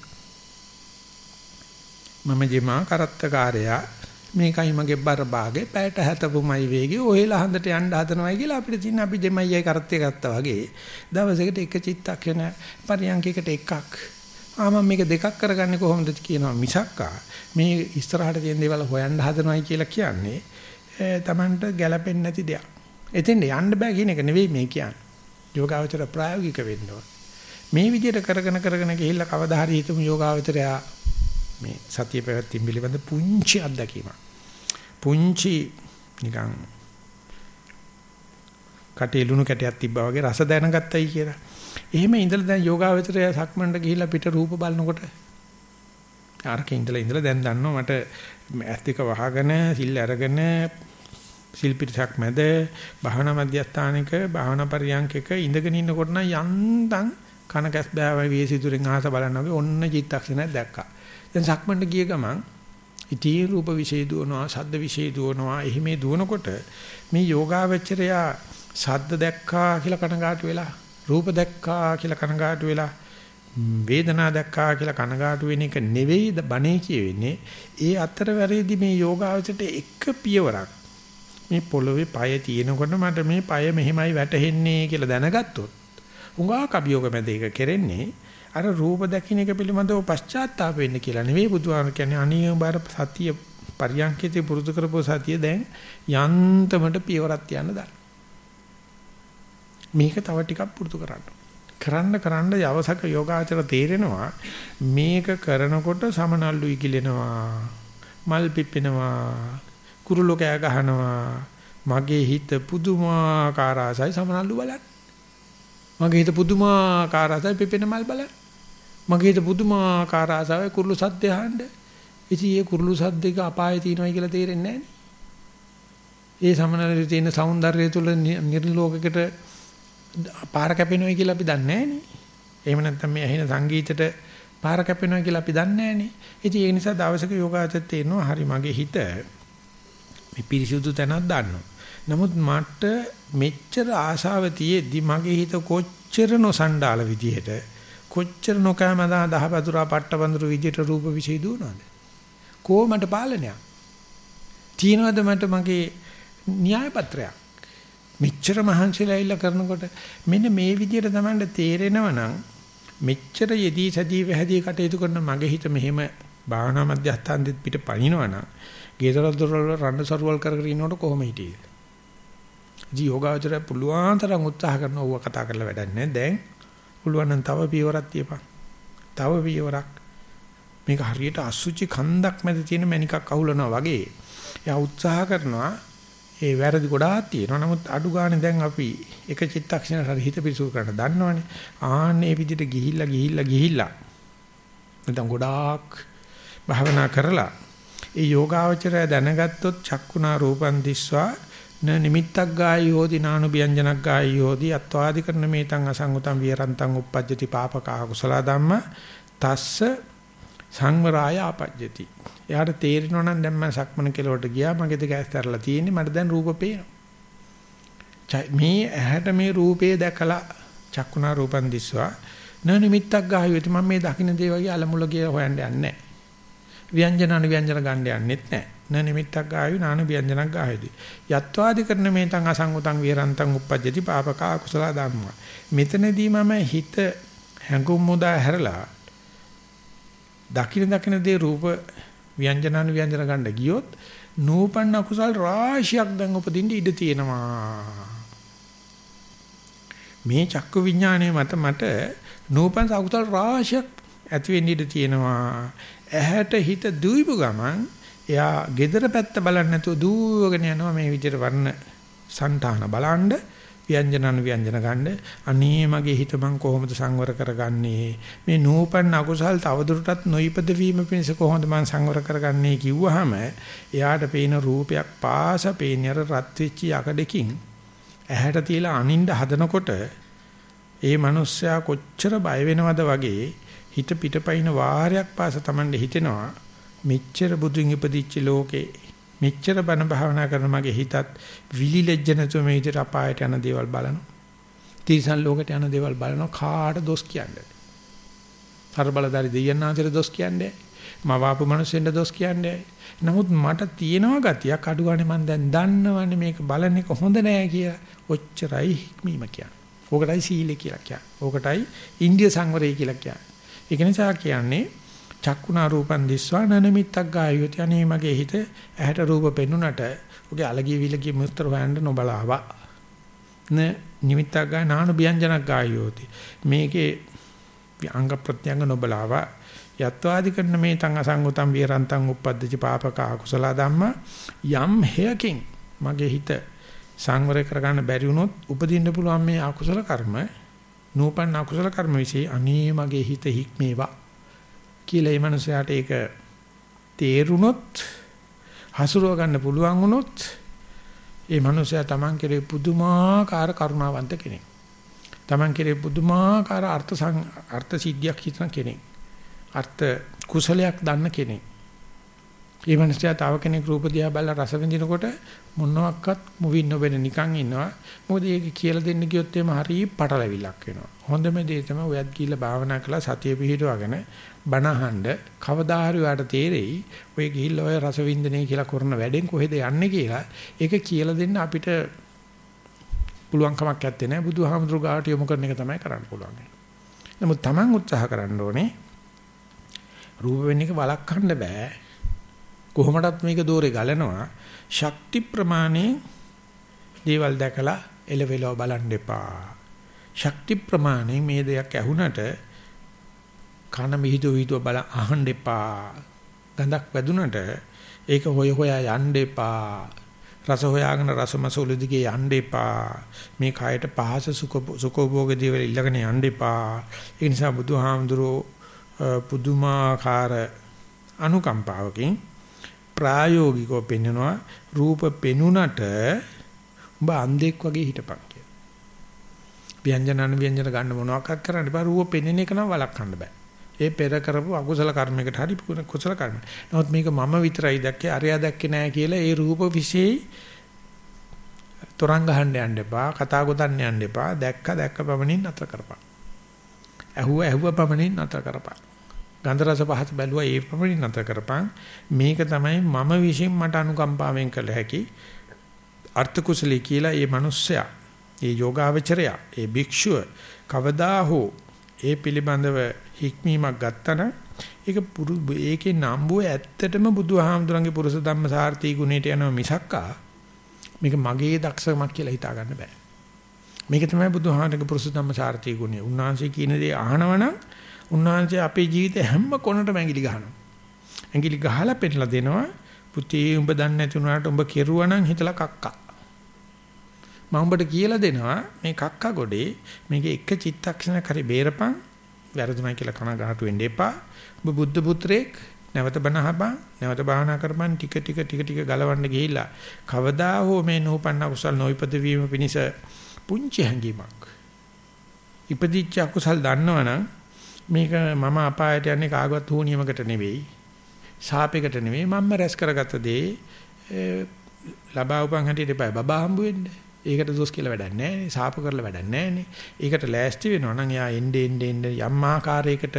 මම ජෙමා කරත්තකාරයා මේකයි මගේ බර භාගේ පැයට හැතපුමයි වේගේ ඔහෙලා හන්දට යන්න හදනවයි කියලා අපිට තියෙන අපි ජෙමයියි කරත්තේ ගත්තා වගේ දවසකට එක චිත්තක්ෂණ පරියන්කයකට එකක් ආ මම මේක දෙකක් කරගන්නේ කොහොමද කියනවා මිසක්කා මේ ඉස්සරහට තියෙන දේවල් හොයන්න හදනවයි කියලා කියන්නේ Tamanට ගැළපෙන්නේ නැති දෙයක්. එතෙන් යන්න බෑ කියන එක නෙවෙයි මේ කියන්නේ. යෝගාවචර ප්‍රායෝගික වෙන්න මේ විදිහට කරගෙන කරගෙන ගිහිල්ලා කවදා හරි හිතමු යෝගාවචරයා මේ සතිය පැවැත්ම පිළිබඳ පුංචි අත්දැකීමක්. පුංචි නිකන් කටේ ලුණු කැටයක් තිබ්බා වගේ රස දැනගත්තයි කියලා. එහෙම ඉඳලා දැන් යෝගාවචරය සක්මන්ට ගිහිල්ලා පිට රූප බලනකොට ආරක ඉඳලා ඉඳලා දැන් දන්නවා මට ඇස් දෙක වහගෙන සිල් අරගෙන සිල් පිටසක් මැද භාවනා මධ්‍යස්ථානික භාවනා පරියන්කක ඉඳගෙන ඉන්නකොට නම් යන්තම් කන කැස් බෑවයි වේසිතුරෙන් අහස බලනවා වගේ ඔන්න චිත්තක්ෂණයක් දැක්කා. දැන් සක්මන්ට ගිය ගමන් ඉතී රූප විශේෂ දුවනවා ශබ්ද විශේෂ දුවනවා එහිමේ දුවනකොට මේ යෝගාවචරයා ශබ්ද දැක්කා කියලා කනගාටු වෙලා රූප දැක්කා කියලා කනගාටු වෙලා වේදනා දැක්කා කියලා කනගාටු වෙන එක නෙවෙයි බණේ කියවෙන්නේ ඒ අතරවැරේදී මේ යෝගාවචරයට එක පියවරක් මේ පොළවේ পায় තියෙනකොට මට මේ পায় මෙහෙමයි වැටෙන්නේ කියලා දැනගත්තොත් උඟා කබියෝග මැද ඒක කෙරෙන්නේ අර රූප දකින්න එක පිළිබඳව පශ්චාත්තාප වෙන්න කියලා නෙවෙයි බුදුහාම කියන්නේ අනියෝබාර සතිය පරියන්කිතේ පුරුදු කරපෝ සතිය දැන් යන්තමට පියවරක් තියන්න දාන්න මේක තව ටිකක් පුරුදු කරන්න කරන්න කරන්න යවසක යෝගාචර තේරෙනවා මේක කරනකොට සමනල්ලු ඉකිලෙනවා මල් පිපෙනවා කුරුළු කෑ ගහනවා. මගේ හිත පුදුමාකාර ආසයි සමනල්ලු බලන්න. මගේ හිත පුදුමාකාර ආසයි පිපෙන මල් බලන්න. මගේ හිත පුදුමාකාර ආසයි කුරුළු සද්ද අහන්න. ඉතින් ඒ කුරුළු සද්දක අපායේ තියෙනවා කියලා තේරෙන්නේ නැහැ ඒ සමනලේ තියෙන సౌందර්යය තුල නිර්ලෝකයකට පාර කැපෙනවා කියලා අපි දන්නේ නැහනේ. එහෙම නැත්නම් මේ ඇහෙන සංගීතයට පාර කැපෙනවා කියලා අපි දන්නේ නැහනේ. ඉතින් ඒ නිසා දවසක යෝගාචර තේරෙනවා හරි මගේ හිත මේ පිරිසුදු තැනක් දන්නවා. නමුත් මට මෙච්චර ආශාව තියෙද්දි මගේ හිත කොච්චර නොසණ්ඩාල විදිහට කොච්චර නොකෑමදා දහපතුරා පට්ටබඳුරු විදිහට රූප විශ්ේ දුවනවාද? කොහොමද පාලනයක්? තියනවාද මට මගේ න්‍යාය පත්‍රයක්? මෙච්චර මහන්සිලා ඉල්ල කරනකොට මෙන්න මේ විදිහට තමයි තේරෙනවා නම් මෙච්චර යෙදී සදී වැහැදී කටයුතු කරන මගේ හිත මෙහෙම භාවනා මධ්‍යස්ථානෙත් පිට පනිනවා නම් ගේදර දොරවල් රණ්ඩ සරුවල් කර කර ඉන්නකොට කොහොම හිටියේද? ජී යෝගාචරය පුළුවන් තරම් උත්සාහ කරනවා ඌව කතා කරලා වැඩක් නැහැ. දැන් පුළුවන් නම් තව පියවරක් තියපන්. තව පියවරක්. මේක හරියට අසුචි කන්දක් මැද තියෙන මණිකක් අහුලනවා වගේ. එයා උත්සාහ කරනවා ඒ වැරදි ගොඩාක් තියෙනවා. නමුත් අඩු ගානේ දැන් අපි එක චිත්තක්ෂණයක් හරි හිත පිසු කරන්න දන්නවනේ. ආන්නේ විදිහට ගිහිල්ලා ගිහිල්ලා ගිහිල්ලා නැත්නම් ගොඩාක් භාවනා කරලා ඒ යෝගාවචරය දැනගත්තොත් චක්කුණා රූපං දිස්වා න නිමිත්තක් ගායි හෝදි නානු ව්‍යංජනක් ගායි හෝදි අත්වාදි කරන මේතං අසංගතං විරන්තං uppajjati papaka kusala dhamma තස්ස සංවරාය ආපජ්ජති. එයාට තේරෙනවා නම් දැන් මම සක්මන කෙලවට ගියා මගේ දෙක ඇස් තරලා තියෙන්නේ මට දැන් රූප පේනවා. මේ ඇහැට මේ රූපේ දැකලා චක්කුණා රූපන් දිස්වා න නිමිත්තක් ගාහුවෙති මම මේ දකින්න දේ වගේ අලමුල ගිය හොයන්න යන්නේ නැහැ. ව්‍යංජන අනුව්‍යංජන ගන්න යන්නෙත් නැහැ. න නිමිත්තක් ගායු නානු ව්‍යංජනක් ගායුදී. යත්වාදි කරන මේතං අසංගතං විරන්තං uppajjati papaka kusala dhamma. මෙතනදී මම හිත හැඟුම් මුදා හැරලා දකින දකින දේ රූප ව්‍යංජනන ව්‍යංජන ගන්න ගියොත් නූපන්න කුසල් රාශියක් දැන් උපදින්න ඉඩ තියෙනවා. මේ චක්ක විඥානයේ මත මට නූපන් සකුසල් රාශියක් ඇති වෙන්න ඉඩ තියෙනවා. ඇහැට හිත දුයිපු ගමන් එයා gedara පැත්ත බලන්නේ නැතුව දුවගෙන යනවා මේ විදිහට වර්ණ సంతාන බලන්න ව්‍යංජනන ව්‍යංජන ගන්න. අනේ මගේ හිත මං කොහොමද සංවර කරගන්නේ? මේ නූපන් අකුසල් තවදුරටත් නොයිපද වීම පිණිස කොහොමද මං සංවර කරගන්නේ කිව්වහම එයාට පේන රූපයක් පාස පේන රත් වෙච්ච යකඩකින් ඇහැට තියලා අනින්න හදනකොට ඒ මිනිස්සයා කොච්චර බය වෙනවද වගේ හිත පිටපයින් වාරයක් පාස Tamande හිතෙනවා මෙච්චර බුදුන් ඉපදිච්ච ලෝකේ මෙච්චර බණ භාවනා කරන මගේ හිතත් විලි ලැජ්ජ නැතුව මේ විදිහට අපායට යන දේවල් බලනවා. තිරිසන් ලෝකයට යන දේවල් බලනවා කාට දොස් කියන්නේ. හර බලදාරි දෙයන්නාන්තර දොස් කියන්නේ. මවාපු මිනිස්සුන්ට දොස් කියන්නේ. නමුත් මට තියෙනවා ගතියක් අඩුවනේ මම දැන් දන්නවනේ මේක බලන එක හොඳ නෑ කියලා. ඔච්චරයි හික්මීම කියන්නේ. ඕකටයි සීලය කියලා කියන්නේ. ඕකටයි ඉන්දිය සංවරය කියලා කියන්නේ. ඒක නිසා කියන්නේ චක්කුණා රූපන් දිස්වා නනමිත්තක් ගායුති අනේ මගේ හිත ඇහැට රූප පෙන්නුනට ඔගේ අලගිය විලගිය මුස්තර හොයන්න නොබලාවා. න නිමිත්තක් ගාය නානු ව්‍යංජනක් ගායෝති මේකේ අංග ප්‍රත්‍යංග නොබලාවා. යත්වාදි කරන මේ තං අසංගතම් විරන්තං uppද්දච පාපක අකුසල ධම්ම යම් හේයකින් මගේ හිත සංවර කරගන්න බැරි වුණොත් උපදින්න පුළුවන් මේ අකුසල කර්ම නූපන් අකුසල කර්ම વિશે අනේ මගේ හිත හික්මේවා කියලා ඒ මනුස්සයාට ඒක තේරුනොත් හසුරව ගන්න පුළුවන් වුණොත් ඒ මනුස්සයා Taman කෙරේ පුදුමාකාර කරුණාවන්ත කෙනෙක්. Taman කෙරේ පුදුමාකාර අර්ථ අර්ථ සිද්ධියක් හිතන කෙනෙක්. අර්ථ කුසලයක් දන්න කෙනෙක්. ඒ මනුස්සයා තව කෙනෙක් රූප දිහා බලලා රස විඳිනකොට මොනවාක්වත් මුවින් නොබෙන නිකන් ඉන්නවා. මොකද ඒක කියලා දෙන්න ගියොත් එimhe හරි පටලැවිලක් වෙනවා. හොඳම දේ තමයි ඔයත් ගිහිල්ලා භාවනා කළා සතිය පිහිටවගෙන බණහඬ කවදා හරි ඔයාට තේරෙයි ඔය ගිහිල්ලා ඔය රස විඳිනේ කියලා කරන වැඩෙන් කොහෙද යන්නේ කියලා. ඒක කියලා දෙන්න අපිට පුළුවන් කමක් නැත්තේ නෑ. බුදුහාමුදුරු ගාවට යොමු කරන එක තමයි කරන්න පුළුවන්. නමුත් Taman උත්සාහ කරන්න ඕනේ. රූප වෙන්න එක වළක්වන්න බෑ. කොහොමඩත් මේක දෝරේ ගලනවා. ශක්ති ප්‍රමාණේ දේවල් දැකලා එලවෙලව බලන්න එපා. ශක්ති ප්‍රමාණේ මේ දෙයක් ඇහුණට කන මිහිදු විහිදුව බල අහන්න එපා. ගඳක් වැදුනට ඒක හොය හොයා යන්න එපා. රස හොයාගෙන රසමසූල දිගේ යන්න එපා. මේ කයට පහස සුඛ සුඛෝභෝග දේවල් ඉල්ලගෙන යන්න එපා. ඒ නිසා බුදුහාමුදුරෝ පුදුමාකාර අනුකම්පාවකින් ප්‍රායෝගිකව පෙන්වනවා රූප පෙනුනට උඹ අන්ධෙක් වගේ හිටපන් කියලා. ව්‍යංජන අනුව්‍යංජන ගන්න මොනවාක්වත් කරන්න බෑ රූප පෙනෙන එක නම් වළක්වන්න බෑ. ඒ පෙර කරපු අකුසල කර්මයකට හරි කුසල කර්ම. නමුත් මේක මම විතරයි දැක්කේ අරයා දැක්කේ නෑ කියලා ඒ රූප විශේෂයි තරංග ගහන්න යන්න එපා කතා ගොතන්න යන්න එපා දැක්ක දැක්ක පමණින් නතර කරපන්. ඇහුව ඇහුව පමණින් නතර කරපන්. ගන්ධ රස පහත බැලුවා ඒ ප්‍රමණින් නැත කරපන්. මේක තමයි මම විශ්ින් මට අනුකම්පාවෙන් කළ හැකි අර්ථ කුසලී කියලා ඒ මිනිස්සයා ඒ යෝගාවචරයා ඒ භික්ෂුව කවදා හෝ ඒ පිළිබඳව හික්මීමක් ගත්තන ඒක පුරු ඒකේ නම්බුව ඇත්තටම බුදුහාමුදුරන්ගේ පුරුෂ ධම්ම සාර්ථී ගුණයට යනවා මිසක්කා මේක මගේ දක්ෂකමක් කියලා හිතා ගන්න බෑ. මේක තමයි බුදුහාමුදුරන්ගේ පුරුෂ ධම්ම සාර්ථී ගුණය. උන්වහන්සේ කියන දේ අහනවනම් උන්වහන්සේ අපේ ජීවිතේ හැම කොනටම ඇඟිලි ගහනවා. ඇඟිලි ගහලා පෙන්නලා දෙනවා. පුතේ උඹ දන්නේ නැති උනාට උඹ කෙරුවා නම් හිතලා කක්කා. මම උඹට කියලා දෙනවා මේ කක්කා ගොඩේ මේකේ එක චිත්තක්ෂණයක් හරි බේරපන් වැරදුනා කියලා කනගාටු වෙන්න එපා. උඹ බුද්ධ පුත්‍රයෙක් නැවත බනහපන් නැවත භාවනා කරපන් ටික ටික ටික ටික ගලවන්න ගිහිල්ලා කවදා හෝ මේ නූපන්න අකුසල් නොයිපද වීම පිණිස පුංචි හැඟීමක් ඉපදිච්ච අකුසල් දන්නවනම් මේක මම අපායට යන්නේ කාගවත් හුනියමකට නෙවෙයි. ශාපයකට නෙවෙයි මම රැස් කරගත්ත දේ ලබා උපන් හැටියට එපා බබා හම්බ වෙන්නේ. ඒකට දොස් කියලා වැඩක් නැහැ. ශාප කරලා වැඩක් නැහැ. ඒකට ලෑස්ති වෙනවා නම් යා එnde ende ende යම් ආකාරයකට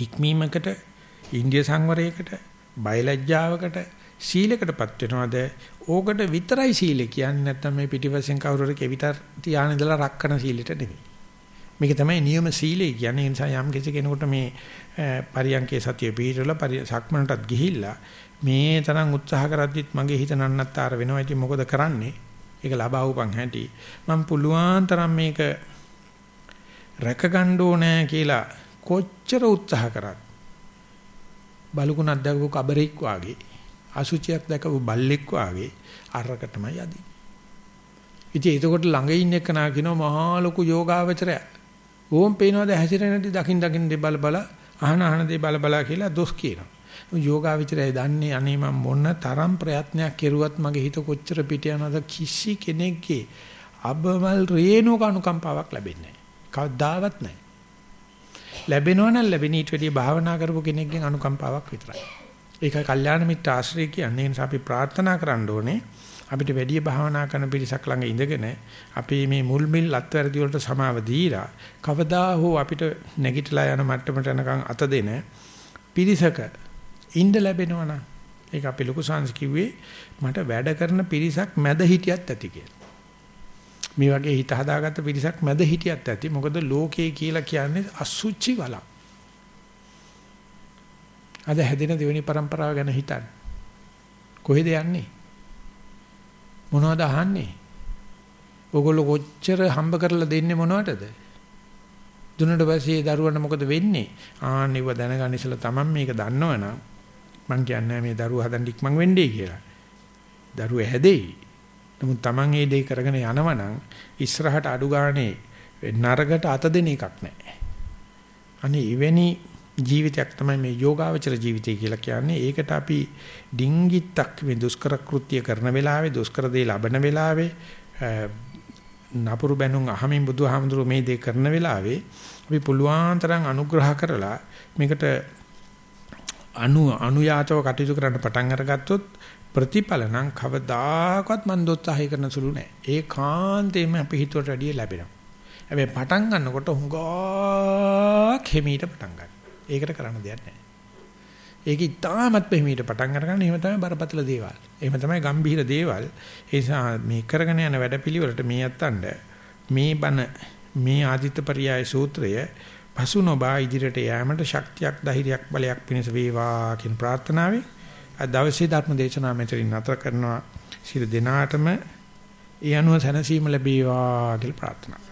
හික්මීමකට ඉන්දිය සංවරයකට බයලජ්ජාවකට සීලයකටපත් වෙනවද ඕකට විතරයි සීලය කියන්නේ නැත්නම් මේ පිටිපස්සෙන් කවුරු හරි කෙවිතර තියාන ඉඳලා රක්කන සීලෙට නෙවෙයි මේක තමයි නියම සීලය කියන්නේ. ඒ නිසා යම් කිසි කෙනෙකුට මේ පරියන්කේ සතිය පිළිවිලා සක්මනටත් ගිහිල්ලා මේ තරම් උත්සාහ කරද්දිත් මගේ හිත නන්නත්තර වෙනවා. ඉතින් මොකද කරන්නේ? ඒක ලබා උපන් හැටි. මම පුළුවන් තරම් මේක රැක ගන්න ඕනේ කියලා කොච්චර උත්සාහ කරත් බලුකුණක් දැකපු කබරෙක් වාගේ අසුචියක් දැකපු බල්ලෙක් වාගේ අරක තමයි යදී. ඉතින් එතකොට ළඟ ඉන්න එක නා කියනවා මහා ලොකු යෝගාවචරය. ඕම් පේනවාද හැසිරෙන දේ දකින් දකින් දේ බල බල අහන අහන දේ බල බල කියලා දොස් කියනවා. යෝගාවචරය දන්නේ අනේ මම මොන තරම් ප්‍රයත්නයක් කෙරුවත් මගේ හිත කොච්චර පිට යනවද කිසි කෙනෙක්ගේ අබමල් රේණුක අනුකම්පාවක් ලැබෙන්නේ නැහැ. කවදාවත් නැහැ. ලැබෙනවා නම් ලැබෙන ඊට වැඩිය භාවනා කරපු කෙනෙක්ගෙන් අනුකම්පාවක් විතරයි. ඒකයි කල්යාණ මිත්‍ර ආශ්‍රය කියන්නේ. ඒ නිසා අපි ප්‍රාර්ථනා කරන්න ඕනේ අපිට වැඩි භාවනා කරන පිරිසක් ළඟ ඉඳගෙන අපි මේ මුල් මිල් අත්වැරදි වලට සමාව දීලා කවදා හෝ අපිට නැගිටලා යන මට්ටමට යනකම් අත දෙන පිරිසක ඉන්න ලැබෙනවා නම් ඒක අපි ලොකු සංස් කිව්වේ මට වැඩ කරන පිරිසක් මැද හිටියත් ඇති කියලා. මේ වගේ හිත හදාගත්ත පිරිසක් මැද හිටියත් ඇති. මොකද ලෝකේ කියලා කියන්නේ අසුචි වලක්. අද හැදෙන දෙවෙනි પરම්පරාව ගැන හිතන්න. කොහෙද යන්නේ? මොනවද අහන්නේ? ඕගොල්ලෝ කොච්චර හම්බ කරලා දෙන්නේ මොනවටද? දුන්නට පස්සේ දරුවන්ට මොකද වෙන්නේ? ආන්න ඉව දැනගන්න ඉස්සලා Taman මේක දන්නවනම් මං කියන්නේ මේ දරුවා හදන්න ඉක්මන් වෙන්නේ කියලා. දරුවා හැදෙයි. නමුත් Taman මේ දේ කරගෙන යනවනම් ඉස්සරහට අඩු ගානේ නරකට අත දෙන එකක් නැහැ. අනේ එවැනි ජීවිතයක් තමයි මේ යෝගාවචර ජීවිතය කියලා කියන්නේ. ඒකට අපි ඩිංගිත්තක් මේ දුෂ්කර කෘත්‍ය කරන වෙලාවේ දුෂ්කර දේ ලබන වෙලාවේ නපුරු බැනුම් අහමින් බුදුහාමුදුරුවෝ මේ දේ කරන වෙලාවේ අපි පුළුවන් තරම් අනුග්‍රහ කරලා මේකට අනු අනුයාතව කටයුතු කරන්න පටන් අරගත්තොත් ප්‍රතිඵල නම් කවදාකවත් මන් දොස්සහය කරන සුළු නෑ. ඒකාන්තයෙන්ම අපි හිතුවට වැඩිය ලැබෙනවා. හැබැයි පටන් ගන්නකොට හුඟා කෙමීට පටන් ගන්න. ඒකට කරන්න දෙයක් නෑ. ඒක ඉතාමත් මෙහිමීට පටන් අරගන්න එහෙම තමයි බරපතල දේවල්. එහෙම තමයි ගම්භීර දේවල්. ඒ නිසා මේ කරගෙන යන වැඩපිළිවෙලට මේ අත්තණ්ඩ මේ බන මේ ආදිත්‍යපරියාය සූත්‍රය පසු නොබා ඉදිරියට යෑමට ශක්තියක් ධෛර්යයක් බලයක් පිණිස වේවා කියන ප්‍රාර්ථනාවෙන් අද දවසේ ධර්ම දේශනාව මෙතනින් නතර කරනවා. සියලු දෙනාටම ඒ අනුව සැනසීම ලැබේවා කියලා ප්‍රාර්ථනා